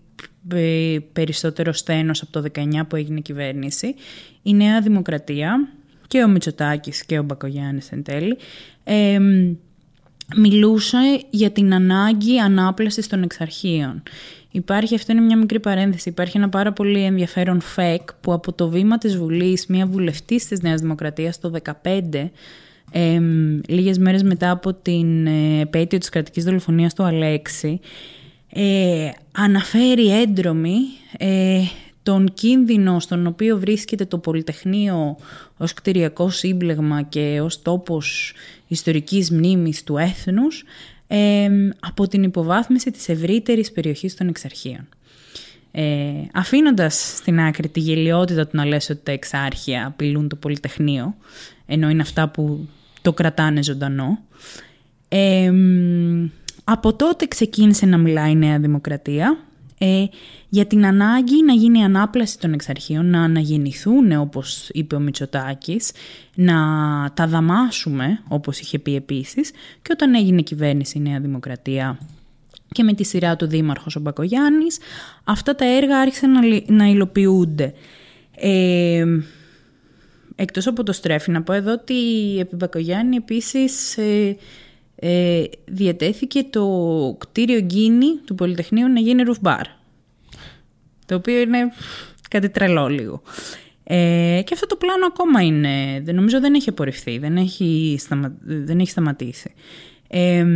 ε, περισσότερο στένος από το 19 που έγινε κυβέρνηση, η Νέα Δημοκρατία και ο Μητσοτάκης και ο Μπακογιάννης εν τέλει, ε, μιλούσε για την ανάγκη ανάπλασης των εξαρχείων. Υπάρχει, αυτό είναι μια μικρή παρένθεση, υπάρχει ένα πάρα πολύ ενδιαφέρον φεκ που από το βήμα της Βουλής, μια βουλευτής της Νέας Δημοκρατίας το 2015, ε, λίγες μέρες μετά από την ε, επέτειο της κρατικής δολοφονίας του Αλέξη, ε, αναφέρει έντρομη ε, τον κίνδυνο στον οποίο βρίσκεται το Πολυτεχνείο ως κτηριακό σύμπλεγμα και ως τόπος ιστορικής μνήμης του έθνους από την υποβάθμιση της ευρύτερης περιοχής των εξαρχείων. Ε, αφήνοντας στην άκρη τη γελιότητα του να λες ότι τα εξάρχεια απειλούν το Πολυτεχνείο, ενώ είναι αυτά που το κρατάνε ζωντανό, από τότε ξεκίνησε να μιλάει η Νέα Δημοκρατία ε, για την ανάγκη να γίνει ανάπλαση των εξαρχείων, να αναγεννηθούν όπως είπε ο Μητσοτάκης, να τα δαμάσουμε όπως είχε πει επίσης και όταν έγινε κυβέρνηση η Νέα Δημοκρατία και με τη σειρά του Δήμαρχος ο Μπακογιάννης. Αυτά τα έργα άρχισαν να, να υλοποιούνται. Ε, εκτός από το στρέφει, να πω εδώ ότι επί Μπακογιάννη επίσης ε, ε, διατέθηκε το κτίριο Γκίνη του Πολυτεχνείου να γίνει ρουφμπάρ. Το οποίο είναι κάτι τρελό λίγο. Ε, και αυτό το πλάνο ακόμα είναι, νομίζω δεν έχει απορριφθεί, δεν έχει, δεν έχει σταματήσει. Ε,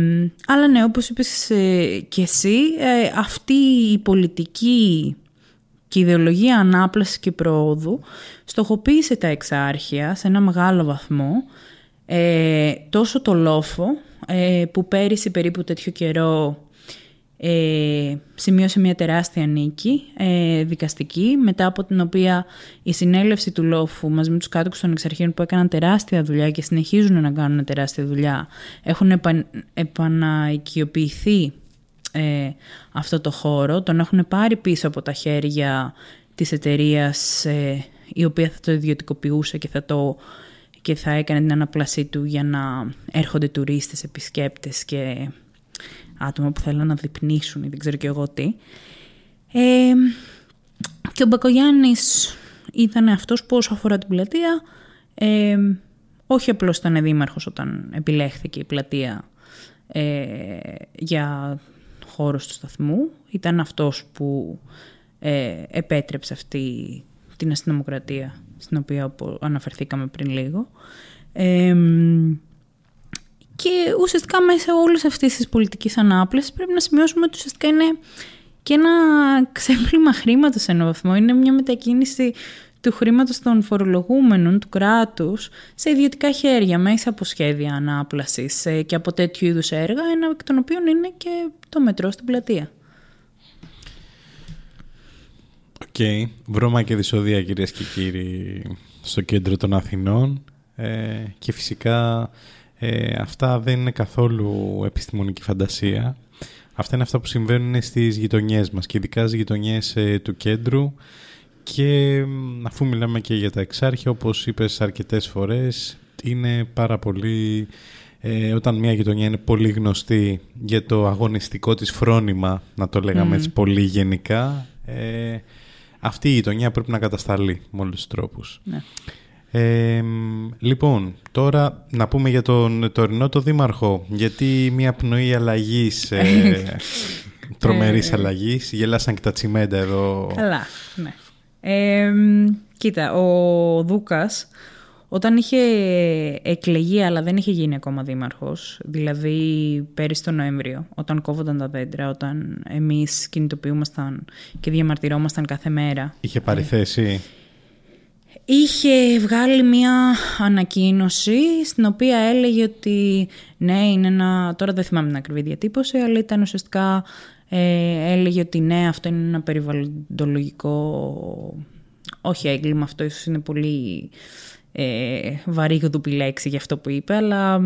αλλά ναι, όπως είπες ε, και εσύ, ε, αυτή η πολιτική και η ιδεολογία ανάπλασης και προόδου στοχοποίησε τα εξάρχεια σε ένα μεγάλο βαθμό, ε, τόσο το λόφο, που πέρυσι περίπου τέτοιο καιρό ε, σημείωσε μια τεράστια νίκη ε, δικαστική, μετά από την οποία η συνέλευση του Λόφου μαζί με τους κάτοικους των εξαρχείων που έκαναν τεράστια δουλειά και συνεχίζουν να κάνουν τεράστια δουλειά έχουν επαν, επαναοικειοποιηθεί ε, αυτό το χώρο, τον έχουν πάρει πίσω από τα χέρια της εταιρείας ε, η οποία θα το ιδιωτικοποιούσε και θα το και θα έκανε την αναπλασή του για να έρχονται τουρίστες, επισκέπτες και άτομα που θέλουν να διπνήσουν ή δεν ξέρω και εγώ τι. Ε, και ο Μπακογιάννης ήταν αυτός που όσο αφορά την πλατεία, ε, όχι απλώς ήταν δήμαρχος όταν επιλέχθηκε η πλατεία ε, για χώρος του σταθμού, ήταν αυτός που ε, επέτρεψε αυτή την αστυνομοκρατία στην οποία αναφερθήκαμε πριν λίγο. Ε, και ουσιαστικά μέσα όλες αυτές τις πολιτικές ανάπλες πρέπει να σημειώσουμε ότι ουσιαστικά είναι και ένα ξέπλυμα χρήματος σε έναν βαθμό. Είναι μια μετακίνηση του χρήματος των φορολογούμενων, του κράτους, σε ιδιωτικά χέρια, μέσα από σχέδια ανάπλασης και από τέτοιου είδους έργα, ένα εκ των οποίων είναι και το μετρό στην πλατεία. OK. Okay. Βρώμα και δυσωδία κυρίες και κύριοι στο κέντρο των Αθηνών ε, και φυσικά ε, αυτά δεν είναι καθόλου επιστημονική φαντασία. Αυτά είναι αυτά που συμβαίνουν στις γειτονιές μας και ειδικά στις γειτονιές ε, του κέντρου και αφού μιλάμε και για τα εξάρχεια, όπως είπες αρκετές φορές, είναι πάρα πολύ... Ε, όταν μια γειτονιά είναι πολύ γνωστή για το αγωνιστικό της φρόνημα, να το λέγαμε έτσι πολύ γενικά, ε, αυτή η γειτονιά πρέπει να κατασταλεί με όλους τους τρόπους. Ναι λοιπόν, τώρα να πούμε για τον τωρινό το δήμαρχο. Γιατί μια πνοή αλλαγής, ε, τρομερής ε, αλλαγής, γελάσαν και τα τσιμέντα εδώ. Καλά, ναι. κοίτα, ο Δούκας όταν είχε εκλεγεί αλλά δεν είχε γίνει ακόμα δήμαρχος, δηλαδή πέρυσι τον Νοέμβριο, όταν κόβονταν τα δέντρα, όταν εμείς κινητοποιούμασταν και διαμαρτυρόμασταν κάθε μέρα. Είχε πάρει θέση; είχε βγάλει μία ανακοίνωση στην οποία έλεγε ότι ναι, είναι ένα, τώρα δεν θυμάμαι την ακριβή διατύπωση, αλλά ήταν ουσιαστικά ε, έλεγε ότι ναι, αυτό είναι ένα περιβαλλοντολογικό, όχι έγκλημα, αυτό ίσως είναι πολύ ε, βαρύγδουπη λέξη για αυτό που είπε, αλλά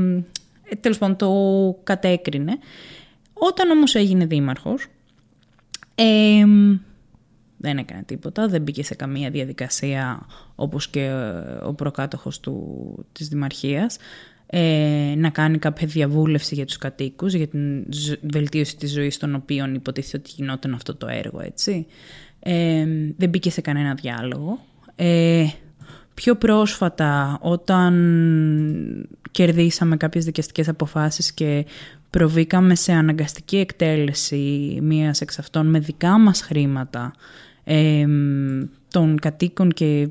ε, τέλος πάντων το κατέκρινε. Όταν όμως έγινε δήμαρχος, ε, δεν έκανε τίποτα, δεν μπήκε σε καμία διαδικασία όπως και ο προκάτοχος του, της Δημαρχίας ε, να κάνει κάποια διαβούλευση για τους κατοίκους, για την βελτίωση της ζωής των οποίων υποτίθεται ότι γινόταν αυτό το έργο, έτσι. Ε, δεν μπήκε σε κανένα διάλογο. Ε, πιο πρόσφατα, όταν κερδίσαμε κάποιες δικαστικές αποφάσεις και προβήκαμε σε αναγκαστική εκτέλεση μίας εξ αυτών με δικά μας χρήματα των κατοίκων και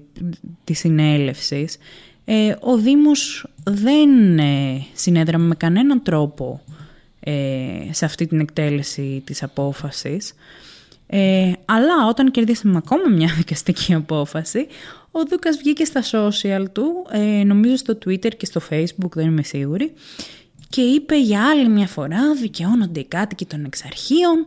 της συνέλευσης, ε, ο Δήμος δεν ε, συνέδραμε με κανέναν τρόπο ε, σε αυτή την εκτέλεση της απόφασης. Ε, αλλά όταν κερδίσαμε ακόμα μια δικαστική απόφαση, ο Δούκας βγήκε στα social του, ε, νομίζω στο Twitter και στο Facebook, δεν είμαι σίγουρη, και είπε για άλλη μια φορά δικαιώνονται οι κάτοικοι των εξαρχείων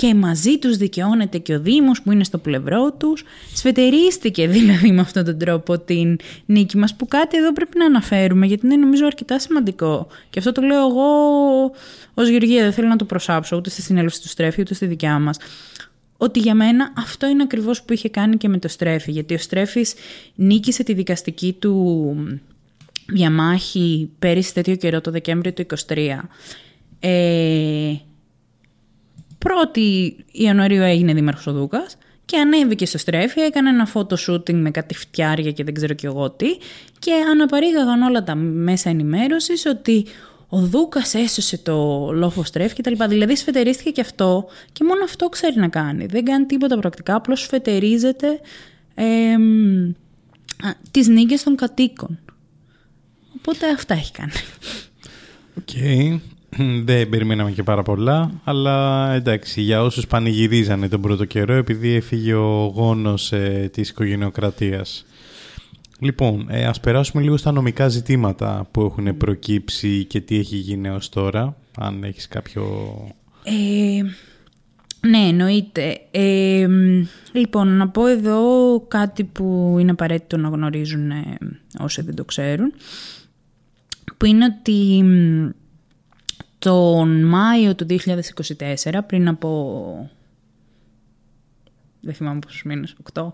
και μαζί τους δικαιώνεται και ο Δήμος που είναι στο πλευρό τους. Σφετερίστηκε δηλαδή με αυτόν τον τρόπο την νίκη μας που κάτι εδώ πρέπει να αναφέρουμε γιατί είναι νομίζω αρκετά σημαντικό. Και αυτό το λέω εγώ ως Γεωργία δεν θέλω να το προσάψω ούτε στη συνέλευση του Στρέφη ούτε στη δικιά μας. Ότι για μένα αυτό είναι ακριβώς που είχε κάνει και με το Στρέφη γιατί ο Στρέφης νίκησε τη δικαστική του διαμάχη πέρυσι τέτοιο καιρό το Δεκέμβριο του 2023. Ε, 1η Ιανουαρίου έγινε δήμαρχος ο Δούκας και ανέβηκε στο στρέφι, έκανε ένα photo shooting με κάτι φτιάρια και δεν ξέρω κι εγώ τι και αναπαρήγαγαν όλα τα μέσα ενημέρωσης ότι ο Δούκας έσωσε το λόφο στρέφ και τα λοιπά. Δηλαδή σφετερίστηκε και αυτό και μόνο αυτό ξέρει να κάνει. Δεν κάνει τίποτα πρακτικά, απλώς σφετερίζεται ε, τις νίκες των κατοίκων. Οπότε αυτά έχει κάνει. OK. Okay. Δεν περιμέναμε και πάρα πολλά, αλλά εντάξει, για όσους πανηγυρίζανε τον πρώτο καιρό, επειδή έφυγε ο γόνος ε, της οικογενειοκρατίας. Λοιπόν, ε, ας περάσουμε λίγο στα νομικά ζητήματα που έχουν προκύψει και τι έχει γίνει ως τώρα, αν έχεις κάποιο... Ε, ναι, εννοείται. Ε, λοιπόν, να πω εδώ κάτι που είναι απαραίτητο να γνωρίζουν ε, όσοι δεν το ξέρουν, που είναι ότι τον Μάιο του 2024, πριν από... Δεν θυμάμαι πόσους μήνες, 8.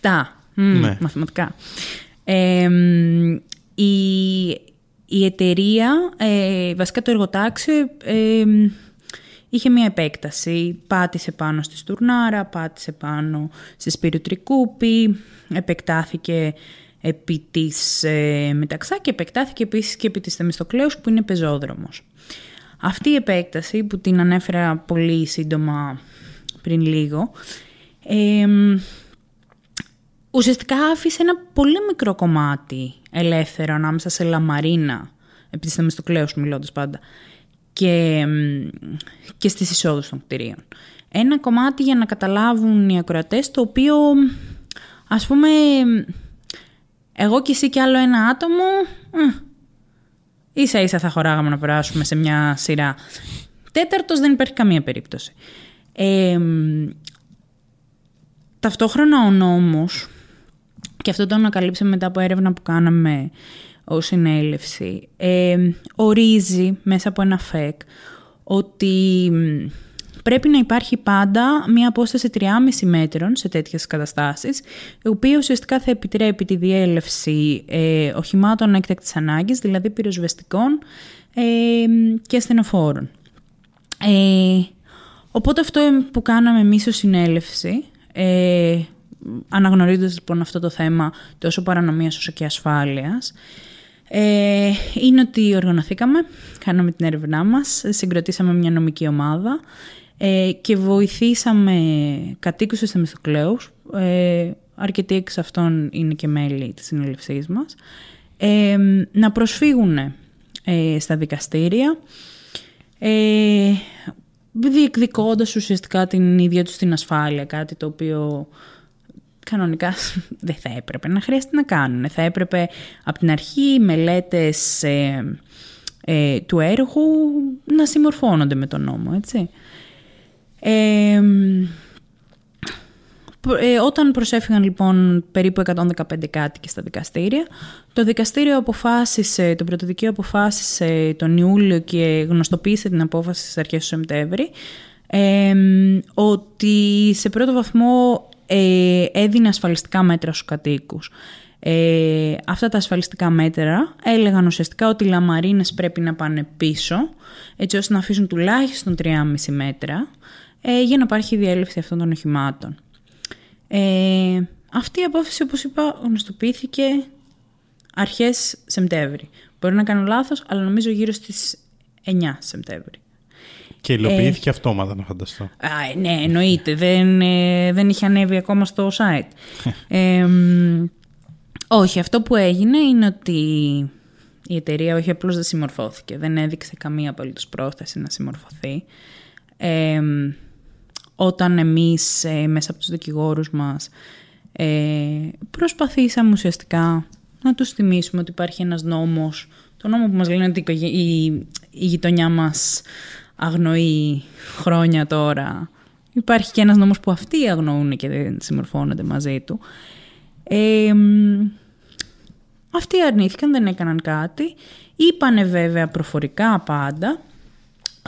7. Ναι. Μαθηματικά. η, η εταιρεία, ε, βασικά το εργοτάξιο, είχε μια επέκταση. Πάτησε πάνω στη Στουρνάρα, πάτησε πάνω στη Σπυροτρικούπη, επεκτάθηκε επί της ε, Μεταξά και επεκτάθηκε επίσης και επί της Θεμιστοκλέους που είναι πεζόδρομος. Αυτή η επέκταση που την ανέφερα πολύ σύντομα πριν λίγο, ε, ουσιαστικά άφησε ένα πολύ μικρό κομμάτι ελεύθερο ανάμεσα σε Λαμαρίνα, επί της Θεμιστοκλέους μιλώντας πάντα, και, και στις εισόδους των κτηρίων. Ένα κομμάτι για να καταλάβουν οι ακροατές, το οποίο ας πούμε εγώ και εσύ και άλλο ένα άτομο, ίσα ίσα θα χωράγαμε να περάσουμε σε μια σειρά. Τέταρτος δεν υπάρχει καμία περίπτωση. ταυτόχρονα ο νόμος, και αυτό το ανακαλύψαμε μετά από έρευνα που κάναμε ως συνέλευση, ορίζει μέσα από ένα ΦΕΚ ότι πρέπει να υπάρχει πάντα μία απόσταση 3,5 μέτρων σε τέτοιες καταστάσεις, η οποία ουσιαστικά θα επιτρέπει τη διέλευση ε, οχημάτων έκτακτης ανάγκης, δηλαδή πυροσβεστικών ε, και ασθενοφόρων. Ε, οπότε αυτό που κάναμε εμείς ως συνέλευση, ε, αναγνωρίζοντας λοιπόν αυτό το θέμα τόσο παρανομίας όσο και ασφάλειας, ε, είναι ότι οργανωθήκαμε, κάναμε την έρευνά μας, συγκροτήσαμε μια νομική ομάδα ε, και βοηθήσαμε κατοίκους της Θεμιστοκλέους, ε, αρκετοί εξ αυτών είναι και μέλη της συνελευσής μας, ε, να προσφύγουν ε, στα δικαστήρια, ε, διεκδικώντας ουσιαστικά την ίδια τους την ασφάλεια, κάτι το οποίο κανονικά δεν θα έπρεπε να χρειάζεται να κάνουν. Θα έπρεπε από την αρχή οι μελέτες ε, ε, του έργου να συμμορφώνονται με τον νόμο, έτσι. Ε, όταν προσέφηγαν λοιπόν περίπου 115 κάτοικοι στα δικαστήρια, το δικαστήριο αποφάσισε, το πρωτοδικείο αποφάσισε τον Ιούλιο και γνωστοποίησε την απόφαση στις αρχές του Σεπτέμβρη, ότι σε πρώτο βαθμό ε, έδινε ασφαλιστικά μέτρα στους κατοίκους. Ε, αυτά τα ασφαλιστικά μέτρα έλεγαν ουσιαστικά ότι οι λαμαρίνες πρέπει να πάνε πίσω, έτσι ώστε να αφήσουν τουλάχιστον 3,5 μέτρα, ε, για να υπάρχει διέλευση αυτών των οχημάτων. Ε, αυτή η απόφαση, όπως είπα, γνωστοποιήθηκε αρχές Σεπτέμβρη. Μπορεί να κάνω λάθος, αλλά νομίζω γύρω στις 9 Σεπτέμβρη. Και υλοποιήθηκε ε, αυτόματα, να φανταστώ. Α, ναι, εννοείται. δεν, ε, δεν είχε ανέβει ακόμα στο site. ε, όχι, αυτό που έγινε είναι ότι η εταιρεία όχι απλώς δεν συμμορφώθηκε. Δεν έδειξε καμία απολύτως πρόθεση να συμμορφωθεί. Ε, όταν εμείς ε, μέσα από τους δικηγόρους μας ε, προσπαθήσαμε ουσιαστικά να τους θυμίσουμε ότι υπάρχει ένας νόμος, το νόμο που μας λένε ότι η, η γειτονιά μας αγνοεί χρόνια τώρα. Υπάρχει και ένας νόμος που αυτοί αγνοούν και δεν συμμορφώνονται μαζί του. Ε, αυτοί αρνήθηκαν, δεν έκαναν κάτι. Είπανε βέβαια προφορικά πάντα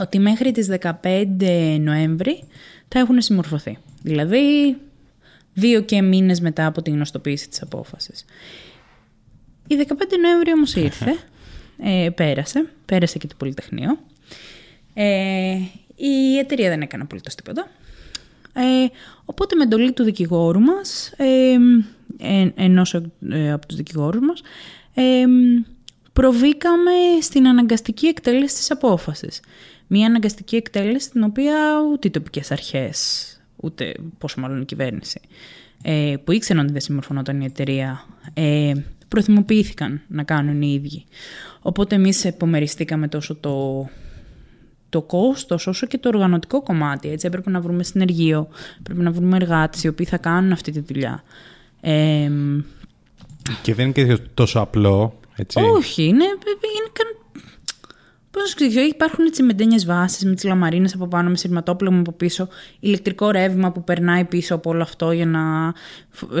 ότι μέχρι τις 15 Νοέμβρη θα έχουν συμμορφωθεί. Δηλαδή δύο και μήνες μετά από την γνωστοποίηση της απόφασης. Η 15 Νοέμβρη όμως ήρθε, ε, πέρασε, πέρασε και το Πολυτεχνείο. Ε, Η εταιρεία δεν έκανε απολύτως τίποτα. Ε, οπότε με εντολή του δικηγόρου μας, ε, ε, ενός ε, από τους δικηγόρους μας, ε, προβήκαμε στην αναγκαστική εκτέλεση της απόφασης. Μία αναγκαστική εκτέλεση την οποία ούτε οι τοπικές αρχές, ούτε πόσο μάλλον η κυβέρνηση, ε, που ήξεραν ότι δεν συμμορφωνόταν η εταιρεία, ε, προθυμοποιήθηκαν να κάνουν οι ίδιοι. Οπότε εμείς επομεριστήκαμε τόσο το, το κόστος όσο και το οργανωτικό κομμάτι. Έτσι έπρεπε να βρούμε συνεργείο, πρέπει να βρούμε εργάτες οι οποίοι θα κάνουν αυτή τη δουλειά. Ε, και δεν είναι και τόσο απλό, έτσι. Όχι, είναι, είναι Πώς να σου εξηγήσω, υπάρχουν έτσι μεντένιες βάσεις με τις λαμαρίνες από πάνω, με σειρματόπλαιο από πίσω, ηλεκτρικό ρεύμα που περνάει πίσω από όλο αυτό για να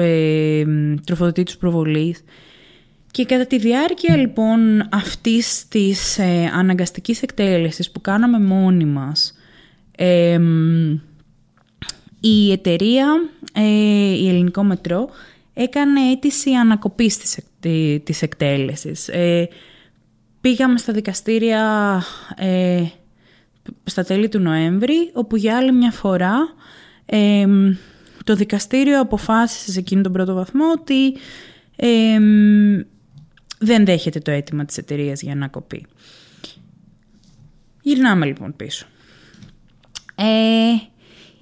ε, τροφοδοτεί τους προβολείς. Και κατά τη διάρκεια λοιπόν αυτής της ε, αναγκαστικής εκτέλεσης που κάναμε μόνοι μας, ε, η εταιρεία, ε, η Ελληνικό Μετρό, έκανε αίτηση ανακοπής της, της εκτέλεσης. Ε, πήγαμε στα δικαστήρια ε, στα τέλη του Νοέμβρη, όπου για άλλη μια φορά ε, το δικαστήριο αποφάσισε σε εκείνο τον πρώτο βαθμό ότι ε, δεν δέχεται το αίτημα της εταιρείας για ανακοπή. Γυρνάμε λοιπόν πίσω. Ε,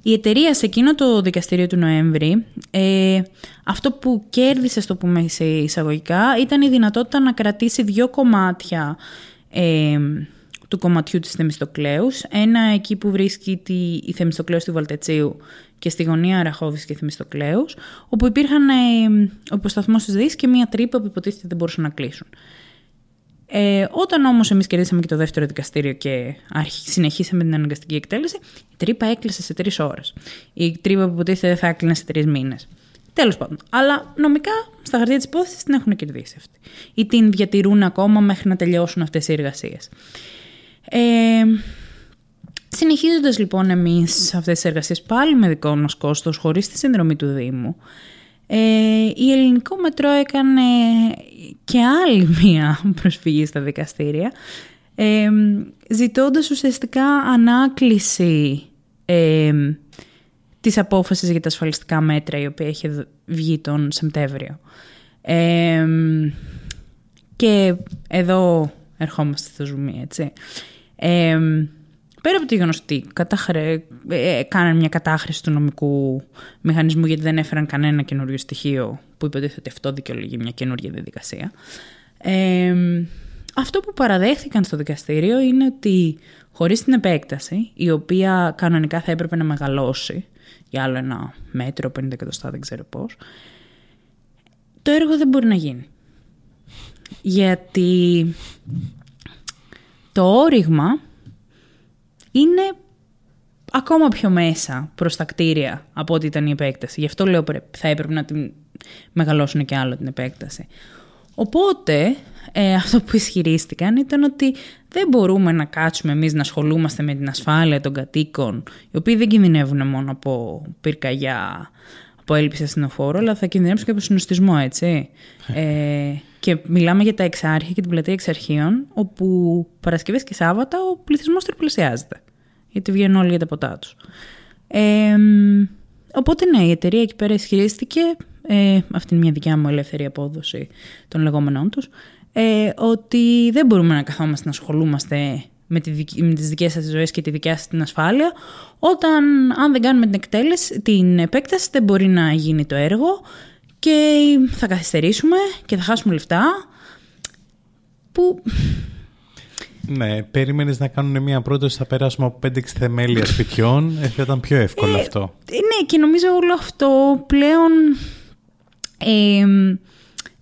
η εταιρεία σε εκείνο το δικαστήριο του Νοέμβρη, ε, αυτό που κέρδισε, στο πούμε σε εισαγωγικά, ήταν η δυνατότητα να κρατήσει δύο κομμάτια ε, του κομματιού της Θεμιστοκλέους. Ένα εκεί που βρίσκει τη, η Θεμιστοκλέους του Βαλτετσίου και στη γωνία Αραχώβης και Θεμιστοκλέους, όπου υπήρχαν ε, ο υποσταθμός της ΔΕΗς και μία τρύπα που υποτίθεται δεν μπορούσαν να κλείσουν. Ε, όταν όμως εμείς κερδίσαμε και το δεύτερο δικαστήριο και συνεχίσαμε την αναγκαστική εκτέλεση, η τρύπα έκλεισε σε τρεις ώρες. Η τρύπα που υποτίθεται θα έκλεινε σε τρεις μήνες. Τέλος πάντων. Αλλά νομικά στα χαρτιά της υπόθεσης την έχουν κερδίσει αυτή. Ή την διατηρούν ακόμα μέχρι να τελειώσουν αυτές οι εργασίες. Ε, Συνεχίζοντας λοιπόν εμείς αυτές τις εργασίες πάλι με δικό μας κόστος, χωρίς τη συνδρομή του Δήμου, ε, η Ελληνικό Μετρό έκανε και άλλη μία προσφυγή στα δικαστήρια, ε, ζητώντας ουσιαστικά ανάκληση ε, της απόφασης για τα ασφαλιστικά μέτρα, η οποία είχε βγει τον Σεπτέμβριο. Ε, και εδώ ερχόμαστε στο ζουμί, έτσι. Ε, Πέρα από το γεγονός ότι κατάχρε... Ε, κάναν μια κατάχρηση του νομικού μηχανισμού γιατί δεν έφεραν κανένα καινούριο στοιχείο που υποτίθεται ότι αυτό δικαιολογεί μια καινούργια διαδικασία. Ε, αυτό που παραδέχθηκαν στο δικαστήριο είναι ότι χωρίς την επέκταση, η οποία κανονικά θα έπρεπε να μεγαλώσει για άλλο ένα μέτρο, 50 εκατοστά, δεν ξέρω πώς, το έργο δεν μπορεί να γίνει. Γιατί το όριγμα είναι ακόμα πιο μέσα προς τα κτίρια από ό,τι ήταν η επέκταση. Γι' αυτό λέω θα έπρεπε να την μεγαλώσουν και άλλο την επέκταση. Οπότε, ε, αυτό που ισχυρίστηκαν ήταν ότι δεν μπορούμε να κάτσουμε εμείς να ασχολούμαστε με την ασφάλεια των κατοίκων, οι οποίοι δεν κινδυνεύουν μόνο από πυρκαγιά, από έλλειψη ασθενοφόρου, αλλά θα κινδυνεύσουν και από συνοστισμό, έτσι. ε, και μιλάμε για τα εξάρχεια και την πλατεία εξαρχείων, όπου Παρασκευές και Σάββατα ο πληθυσμός τριπλασιάζεται. Γιατί βγαίνουν όλοι για τα ποτά τους. Ε, οπότε ναι, η εταιρεία εκεί πέρα ισχυρίστηκε, ε, αυτή είναι μια δικιά μου ελεύθερη απόδοση των λεγόμενών τους, ε, ότι δεν μπορούμε να καθόμαστε να ασχολούμαστε με, τη, με τις δικές σας ζωές και τη δικιά σας την ασφάλεια, όταν αν δεν κάνουμε την, εκτέλεση, την επέκταση δεν μπορεί να γίνει το έργο και θα καθυστερήσουμε και θα χάσουμε λεφτά που... Ναι, περίμενες να κάνουν μια πρόταση, θα περάσουμε από 5-6 θεμέλια σπιτιών, ε, θα ήταν πιο εύκολο ε, αυτό. Ναι, και νομίζω όλο αυτό πλέον ε,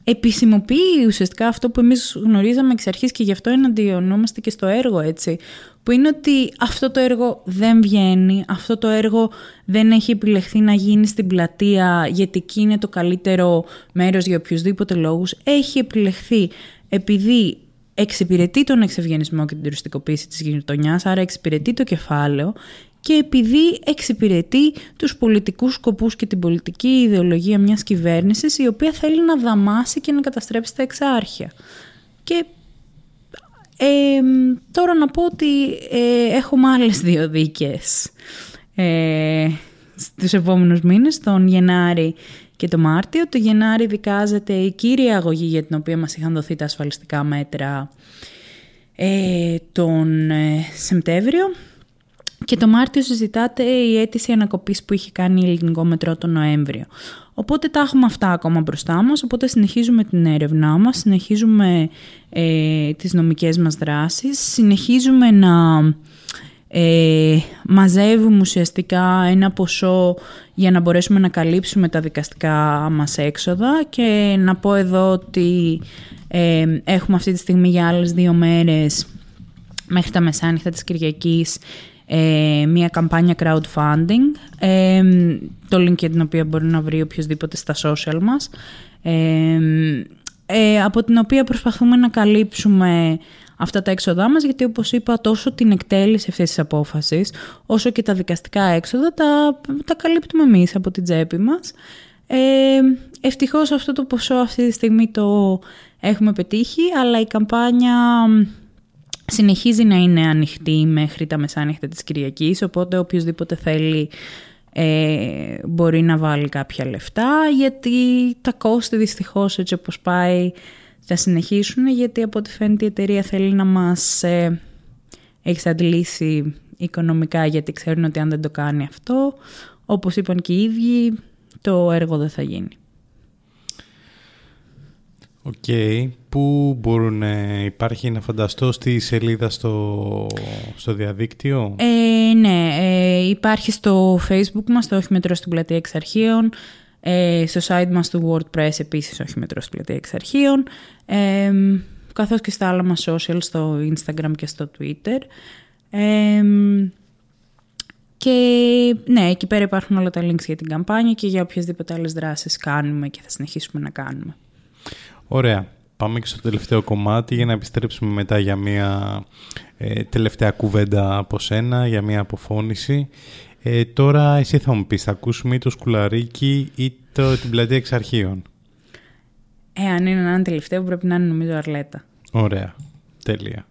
επισημοποιεί ουσιαστικά αυτό που εμείς γνωρίζαμε εξ αρχής και γι' αυτό εναντιονόμαστε και στο έργο, έτσι που είναι ότι αυτό το έργο δεν βγαίνει, αυτό το έργο δεν έχει επιλεχθεί να γίνει στην πλατεία γιατί εκεί είναι το καλύτερο μέρος για οποιοδήποτε λόγους. Έχει επιλεχθεί επειδή εξυπηρετεί τον εξευγενισμό και την τουριστικοποίηση της γειτονιάς, άρα εξυπηρετεί το κεφάλαιο και επειδή εξυπηρετεί τους πολιτικούς σκοπούς και την πολιτική ιδεολογία μιας κυβέρνησης η οποία θέλει να δαμάσει και να καταστρέψει τα εξάρχεια. Και τώρα να πω ότι ε, έχουμε άλλες δύο δίκες ε, στους επόμενους μήνες, τον Γενάρη και τον Μάρτιο. Το Γενάρη δικάζεται η κύρια αγωγή για την οποία μας είχαν δοθεί τα ασφαλιστικά μέτρα ε, τον ε, Σεπτέμβριο. Και το Μάρτιο συζητάται η αίτηση ανακοπής που είχε κάνει η ελληνικό μετρό τον Νοέμβριο. Οπότε τα έχουμε αυτά ακόμα μπροστά μας, οπότε συνεχίζουμε την έρευνά μας, συνεχίζουμε ε, τις νομικές μας δράσεις, συνεχίζουμε να ε, μαζεύουμε ουσιαστικά ένα ποσό για να μπορέσουμε να καλύψουμε τα δικαστικά μας έξοδα και να πω εδώ ότι ε, έχουμε αυτή τη στιγμή για άλλες δύο μέρες μέχρι τα μεσάνυχτα της Κυριακής ε, μια καμπάνια crowdfunding, ε, το link για την οποία μπορεί να βρει οποιοδήποτε στα social μας, ε, ε, από την οποία προσπαθούμε να καλύψουμε αυτά τα έξοδά μας, γιατί όπως είπα τόσο την εκτέλεση αυτής της απόφασης, όσο και τα δικαστικά έξοδα τα, τα καλύπτουμε εμείς από την τσέπη μας. Ε, ευτυχώς αυτό το ποσό αυτή τη στιγμή το έχουμε πετύχει, αλλά η καμπάνια συνεχίζει να είναι ανοιχτή μέχρι τα μεσάνυχτα της Κυριακής, οπότε οποιοδήποτε θέλει ε, μπορεί να βάλει κάποια λεφτά, γιατί τα κόστη δυστυχώς έτσι όπως πάει θα συνεχίσουν, γιατί από ό,τι φαίνεται η εταιρεία θέλει να μας ε, εξαντλήσει οικονομικά, γιατί ξέρουν ότι αν δεν το κάνει αυτό, όπως είπαν και οι ίδιοι, το έργο δεν θα γίνει. OK. Okay. Πού μπορούν, ε, υπάρχει να φανταστώ στη σελίδα στο, στο διαδίκτυο; Ε, ναι, ε, υπάρχει στο facebook μας, το Όχι Μετρό στην Πλατεία Εξαρχείων, ε, στο site μας του WordPress επίσης Όχι Μετρός στην Πλατεία Εξαρχείων, ε, καθώς και στα άλλα μας social, στο Instagram και στο Twitter. Ε, και ναι, εκεί πέρα υπάρχουν όλα τα links για την καμπάνια και για οποιασδήποτε άλλες δράσεις κάνουμε και θα συνεχίσουμε να κάνουμε. Ωραία. Πάμε και στο τελευταίο κομμάτι για να επιστρέψουμε μετά για μια ε, τελευταία κουβέντα από σένα, για μια αποφώνηση. Ε, τώρα εσύ θα μου πεις, θα ακούσουμε ή το σκουλαρίκι ή το, την πλατεία εξ αρχείων. Ε, αν είναι ένα τελευταίο πρέπει να είναι νομίζω Αρλέτα. Ωραία. Τέλεια.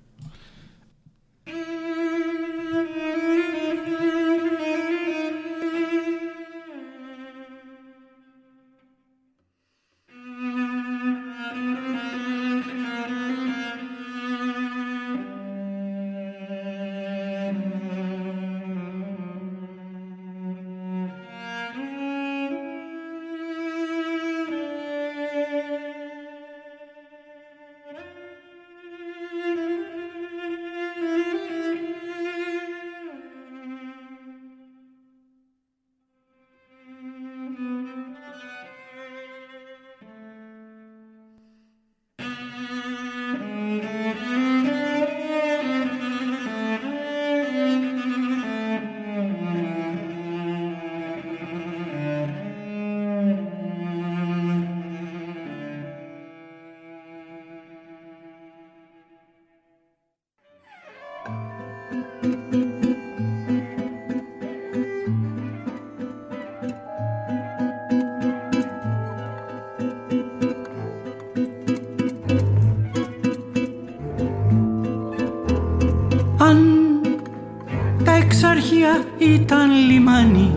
Λιμάνι.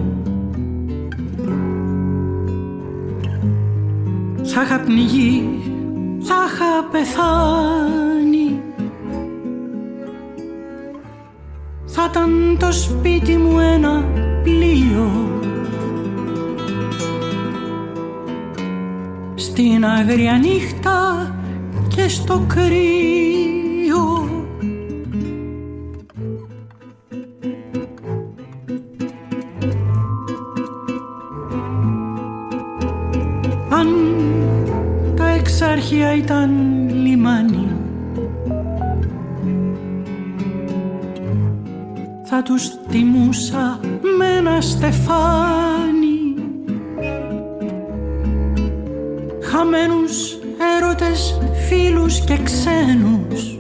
Σ' είχα πνιγεί, σ' είχα πεθάνει Θα ήταν το σπίτι μου ένα πλοίο. Στην αγρία νύχτα και στο κρύο αρχαία ήταν λιμάνι. Θα τους τιμούσα με ένα στεφάνι. Χαμένους έρωτες φίλους και ξένους.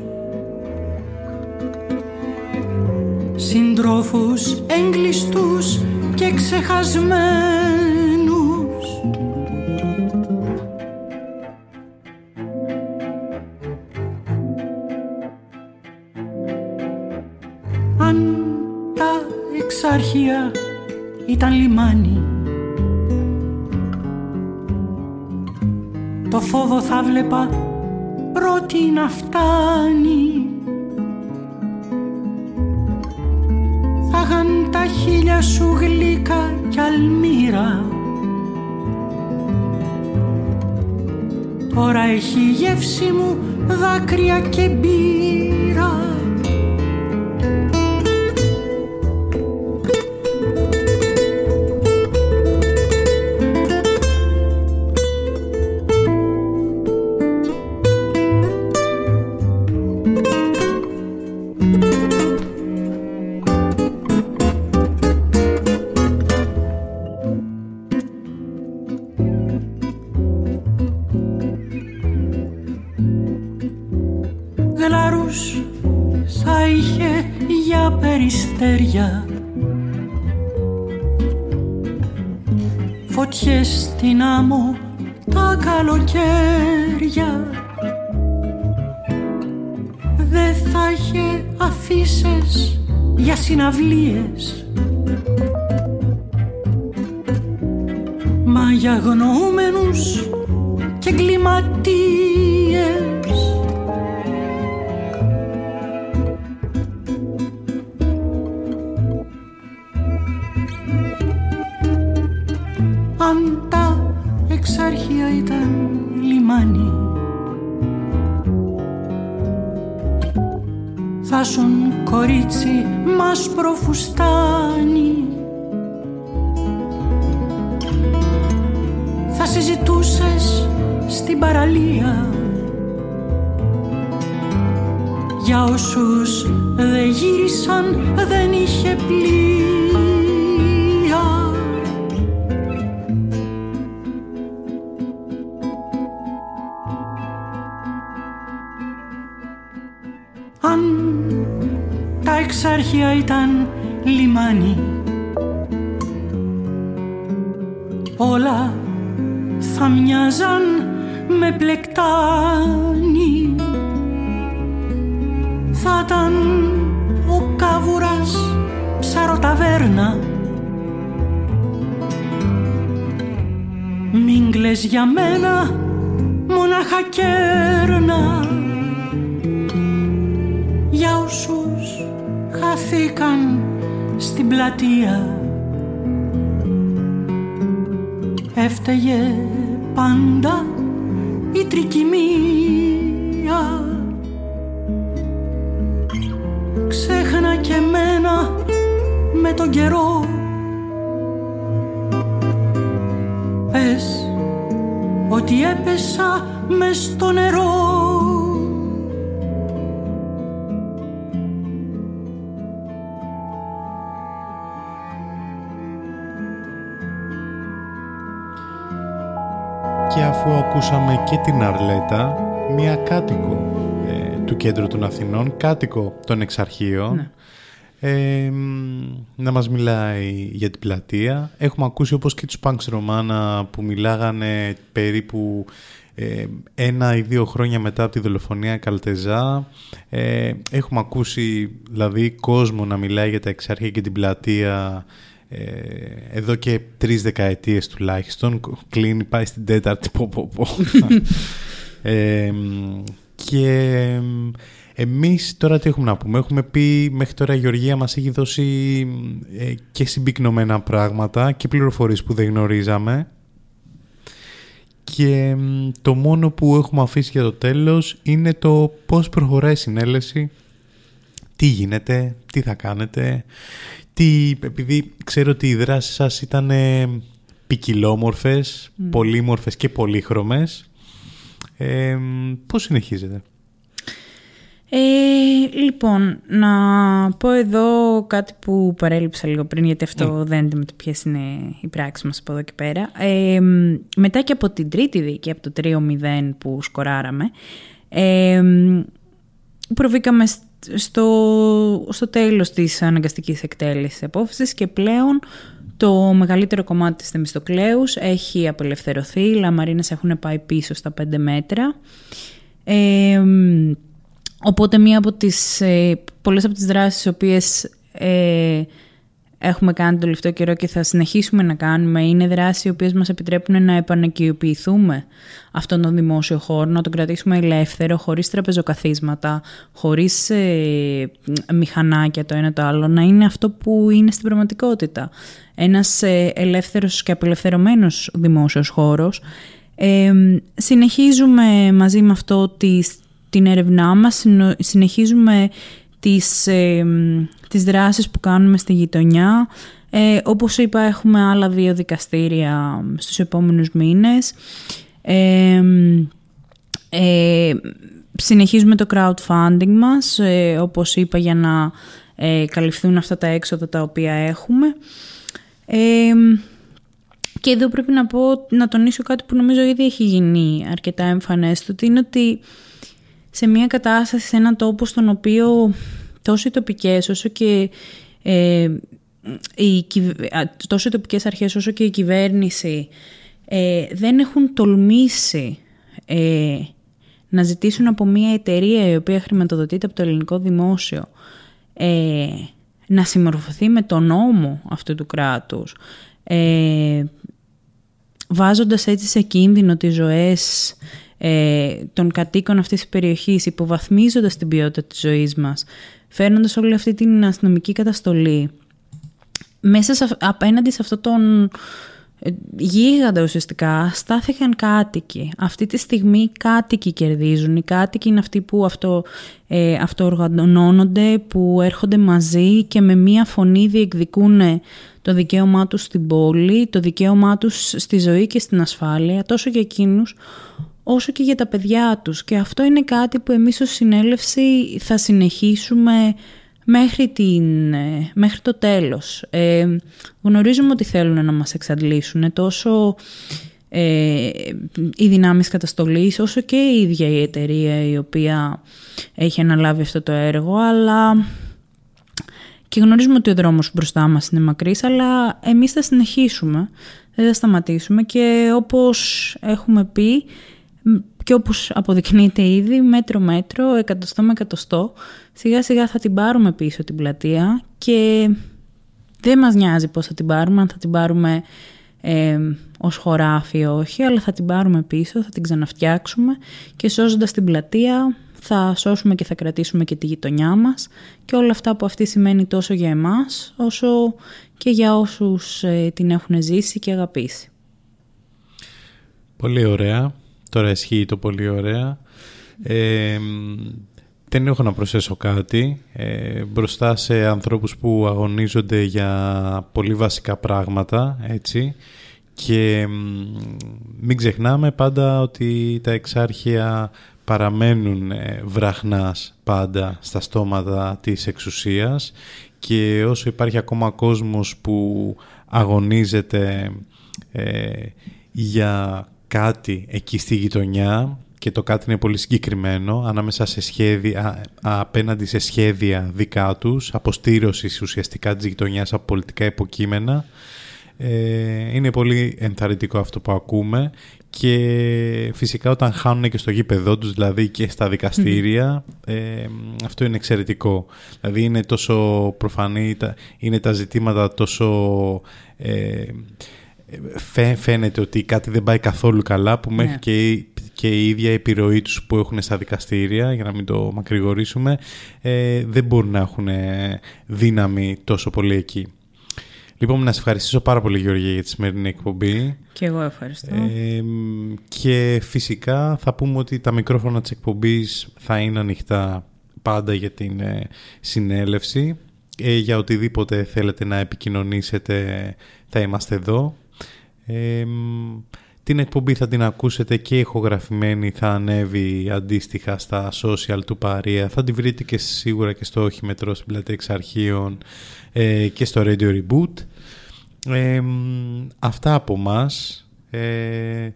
Συντρόφους έγκλειστούς και ξεχασμένους Το φόβο θα βλέπα πρώτη να φτάνει. Θα είχαν τα χίλια σου γλύκα κι αλμύρα. Τώρα έχει γεύση μου δάκρυα και μπύρα συναυλίες Θα συζητούσες στην παραλία. Για όσους δεν γύρισαν δεν είχε πλοία. Εξάρχεια ήταν λιμάνι Όλα θα μοιάζαν με πλεκτάνι Θα ήταν ο κάβουρας ψαροταβέρνα. Μην κλαις για μένα μονάχα κέρνα. Για όσους χαθήκαν στην πλατεία. Έφταιγες πάντα η τρικυμία. Ξέχνα και μένα με τον καιρό. Πες ότι έπεσα μες στο νερό ακούσαμε και την Αρλέτα, μία κάτοικο ε, του κέντρου των Αθηνών, κάτοικο των εξαρχείων, ναι. ε, να μας μιλάει για την πλατεία. Έχουμε ακούσει όπως και τους Punks Ρωμάνα που μιλάγανε περίπου ε, ένα ή δύο χρόνια μετά από τη δολοφονία Καλτεζά. Ε, έχουμε ακούσει δηλαδή κόσμο να μιλάει για τα εξάρχεια και την πλατεία ε, εδώ και τρεις δεκαετίες τουλάχιστον κλείνει, πάει στην τέταρτη πω, πω, πω. ε, και εμείς τώρα τι έχουμε να πούμε; Έχουμε πει μέχρι τώρα η Γεωργία μας έχει δώσει ε, και συμπυκνωμένα πράγματα και πληροφορίες που δεν γνωρίζαμε και το μόνο που έχουμε αφήσει για το τέλος είναι το πώς προχωράει η συνέλεση τι γίνεται, τι θα κάνετε τι, επειδή ξέρω ότι οι δράσεις σας ήταν ε, ποικιλόμορφες, mm. πολύμορφες και πολύχρωμες, ε, πώς συνεχίζετε; Ε, λοιπόν, να πω εδώ κάτι που παρέλειψα λίγο πριν, γιατί αυτό mm. δεν είναι ποιε είναι οι πράξει μας από εδώ και πέρα. Ε, μετά και από την τρίτη δίκη, από το 3-0 που σκοράραμε, ε, προβήκαμε στο, στο τέλος της αναγκαστικής εκτέλεσης απόφασης και πλέον το μεγαλύτερο κομμάτι της Θεμιστοκλέους έχει απελευθερωθεί, οι λαμαρίνες έχουν πάει πίσω στα 5 μέτρα. οπότε μία από τις, ε, πολλές από τις δράσεις οι οποίες ε, έχουμε κάνει το τελευταίο καιρό και θα συνεχίσουμε να κάνουμε είναι δράσεις οι οποίες μας επιτρέπουν να επανεκκοιοποιηθούμε αυτόν τον δημόσιο χώρο, να τον κρατήσουμε ελεύθερο, χωρίς τραπεζοκαθίσματα, χωρίς ε, μηχανάκια το ένα το άλλο, να είναι αυτό που είναι στην πραγματικότητα. Ένας ε, ελεύθερος και απελευθερωμένος δημόσιος χώρος. Ε, συνεχίζουμε μαζί με αυτό τις, την έρευνά μας, συνεχίζουμε τις, ε, τις δράσεις που κάνουμε στη γειτονιά. Ε, όπως είπα έχουμε άλλα δύο δικαστήρια στους επόμενους μήνες. Ε, ε, συνεχίζουμε το crowdfunding μας, ε, όπως είπα, για να ε, καλυφθούν αυτά τα έξοδα τα οποία έχουμε. και εδώ πρέπει να πω, να τονίσω κάτι που νομίζω ήδη έχει γίνει αρκετά εμφανές, το είναι ότι σε μια κατάσταση, σε έναν τόπο στον οποίο τόσο οι τοπικές όσο και ε, οι, τόσο οι τοπικές αρχές όσο και η κυβέρνηση ε, δεν έχουν τολμήσει ε, να ζητήσουν από μια εταιρεία η οποία χρηματοδοτείται από το ελληνικό δημόσιο ε, να συμμορφωθεί με τον νόμο αυτού του κράτους ε, βάζοντας έτσι σε κίνδυνο τις ζωές ε, των κατοίκων αυτής της περιοχής, υποβαθμίζοντας την ποιότητα της ζωής μας, φέρνοντας όλη αυτή την αστυνομική καταστολή, μέσα σε, απέναντι σε αυτόν τον ε, γίγαντα ουσιαστικά στάθηκαν κάτοικοι. Αυτή τη στιγμή κάτοικοι κερδίζουν. Οι κάτοικοι είναι αυτοί που αυτό, ε, αυτοοργανώνονται, που έρχονται μαζί και με μία φωνή διεκδικούν το δικαίωμά τους στην πόλη, το δικαίωμά τους στη ζωή και στην ασφάλεια, τόσο για εκείνους όσο και για τα παιδιά τους. Και αυτό είναι κάτι που εμείς ως συνέλευση θα συνεχίσουμε μέχρι, την, ε, μέχρι το τέλος. Ε, γνωρίζουμε ότι θέλουν να μας εξαντλήσουν τόσο ε, οι δυνάμεις καταστολής όσο και η ίδια η εταιρεία η οποία έχει αναλάβει αυτό το έργο αλλά και γνωρίζουμε ότι ο δρόμος μπροστά μας είναι μακρύς αλλά εμείς θα συνεχίσουμε, δεν θα σταματήσουμε και όπως έχουμε πει και όπως αποδεικνύεται ήδη, μέτρο-μέτρο, εκατοστό με εκατοστό, σιγά-σιγά θα την πάρουμε πίσω την πλατεία και δεν μας νοιάζει πώς θα την πάρουμε, αν θα την πάρουμε ε, ως χωράφι όχι, αλλά θα την πάρουμε πίσω, θα την ξαναφτιάξουμε και σώζοντας την πλατεία θα σώσουμε και θα κρατήσουμε και τη γειτονιά μας και όλα αυτά που αυτή σημαίνει τόσο για εμάς όσο και για όσους ε, την έχουν ζήσει και αγαπήσει. Πολύ ωραία. Τώρα ισχύει το πολύ ωραία. Ε, δεν έχω να προσθέσω κάτι. Ε, μπροστά σε ανθρώπους που αγωνίζονται για πολύ βασικά πράγματα, έτσι. Και μην ξεχνάμε πάντα ότι τα εξάρχεια παραμένουν ε, βραχνάς πάντα στα στόματα της εξουσίας και όσο υπάρχει ακόμα κόσμος που αγωνίζεται ε, για κάτι εκεί στη γειτονιά και το κάτι είναι πολύ συγκεκριμένο ανάμεσα σε σχέδια, απέναντι σε σχέδια δικά τους, αποστήρωσης ουσιαστικά της γειτονιάς από πολιτικά υποκείμενα. Ε, είναι πολύ ενθαρρυντικό αυτό που ακούμε και φυσικά όταν χάνουν και στο γήπεδό τους, δηλαδή και στα δικαστήρια, ε, αυτό είναι εξαιρετικό. Δηλαδή είναι τόσο προφανή, είναι τα ζητήματα τόσο... Ε, φαίνεται ότι κάτι δεν πάει καθόλου καλά που μέχρι ναι. και, και η ίδια επιρροή τους που έχουν στα δικαστήρια για να μην το μακρηγορήσουμε ε, δεν μπορούν να έχουν δύναμη τόσο πολύ εκεί. Λοιπόν, να σε ευχαριστήσω πάρα πολύ Γεωργία για τη σημερινή εκπομπή. Και εγώ ευχαριστώ. Ε, και φυσικά θα πούμε ότι τα μικρόφωνα της εκπομπής θα είναι ανοιχτά πάντα για την ε, συνέλευση. Ε, για οτιδήποτε θέλετε να επικοινωνήσετε θα είμαστε εδώ την εκπομπή θα την ακούσετε και ηχογραφημένη θα ανέβει αντίστοιχα στα social του Παρία. Θα την βρείτε και σίγουρα και στο Όχι Μετρό στην πλατεία εξαρχείων ε, και στο Radio Reboot. αυτά από μας. Ε,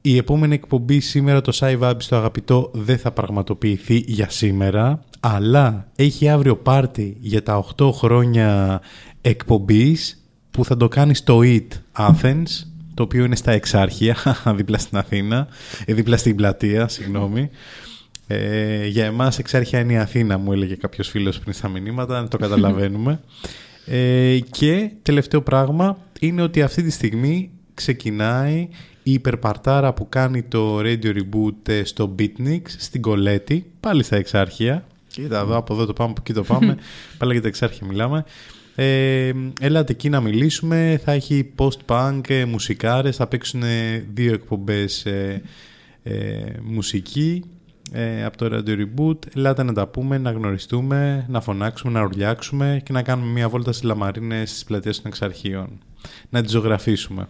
η επόμενη εκπομπή σήμερα το Sci Vibes στο αγαπητό δεν θα πραγματοποιηθεί για σήμερα αλλά έχει αύριο πάρτι για τα 8 χρόνια εκπομπής που θα το κάνεις στο EAT Athens, το οποίο είναι στα Εξάρχεια, δίπλα στην Αθήνα, ε, δίπλα στην πλατεία, συγγνώμη. Ε, για εμάς Εξάρχεια είναι η Αθήνα, μου έλεγε κάποιος φίλος πριν στα μηνύματα, το καταλαβαίνουμε. Ε, και τελευταίο πράγμα είναι ότι αυτή τη στιγμή ξεκινάει η υπερπαρτάρα που κάνει το Radio Reboot ε, στο Beatnix στην Κολέτη, πάλι στα εξάρχεια. Κοίτα εδώ, από εδώ το πάμε, από εκεί το πάμε. πάλι για τα εξάρχεια μιλάμε. Ε, έλατε εκεί να μιλήσουμε, θα έχει post-punk, ε, μουσικάρες, θα παίξουν δύο εκπομπές ε, ε, μουσική ε, από το Radio Reboot. Ελάτε να τα πούμε, να γνωριστούμε, να φωνάξουμε, να ουρλιάξουμε και να κάνουμε μια βόλτα στις λαμαρίνες στις πλατείες των εξαρχείων. Να τις ζωγραφίσουμε.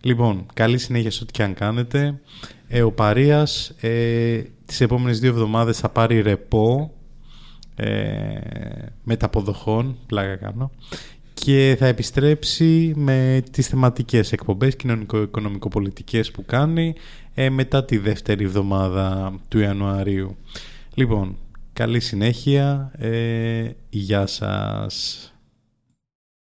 Λοιπόν, καλή συνέχεια σε ό,τι και αν κάνετε. Ε, ο Παρίας ε, τις επόμενες δύο εβδομάδες θα πάρει ρεπό ε, μεταποδοχών, πλάκα κάνω, και θα επιστρέψει με τις θεματικές εκπομπές κοινωνικο-οικονομικο-πολιτικές που κάνει ε, μετά τη δεύτερη εβδομάδα του Ιανουαρίου. Λοιπόν, καλή συνέχεια, ε, γεια σας.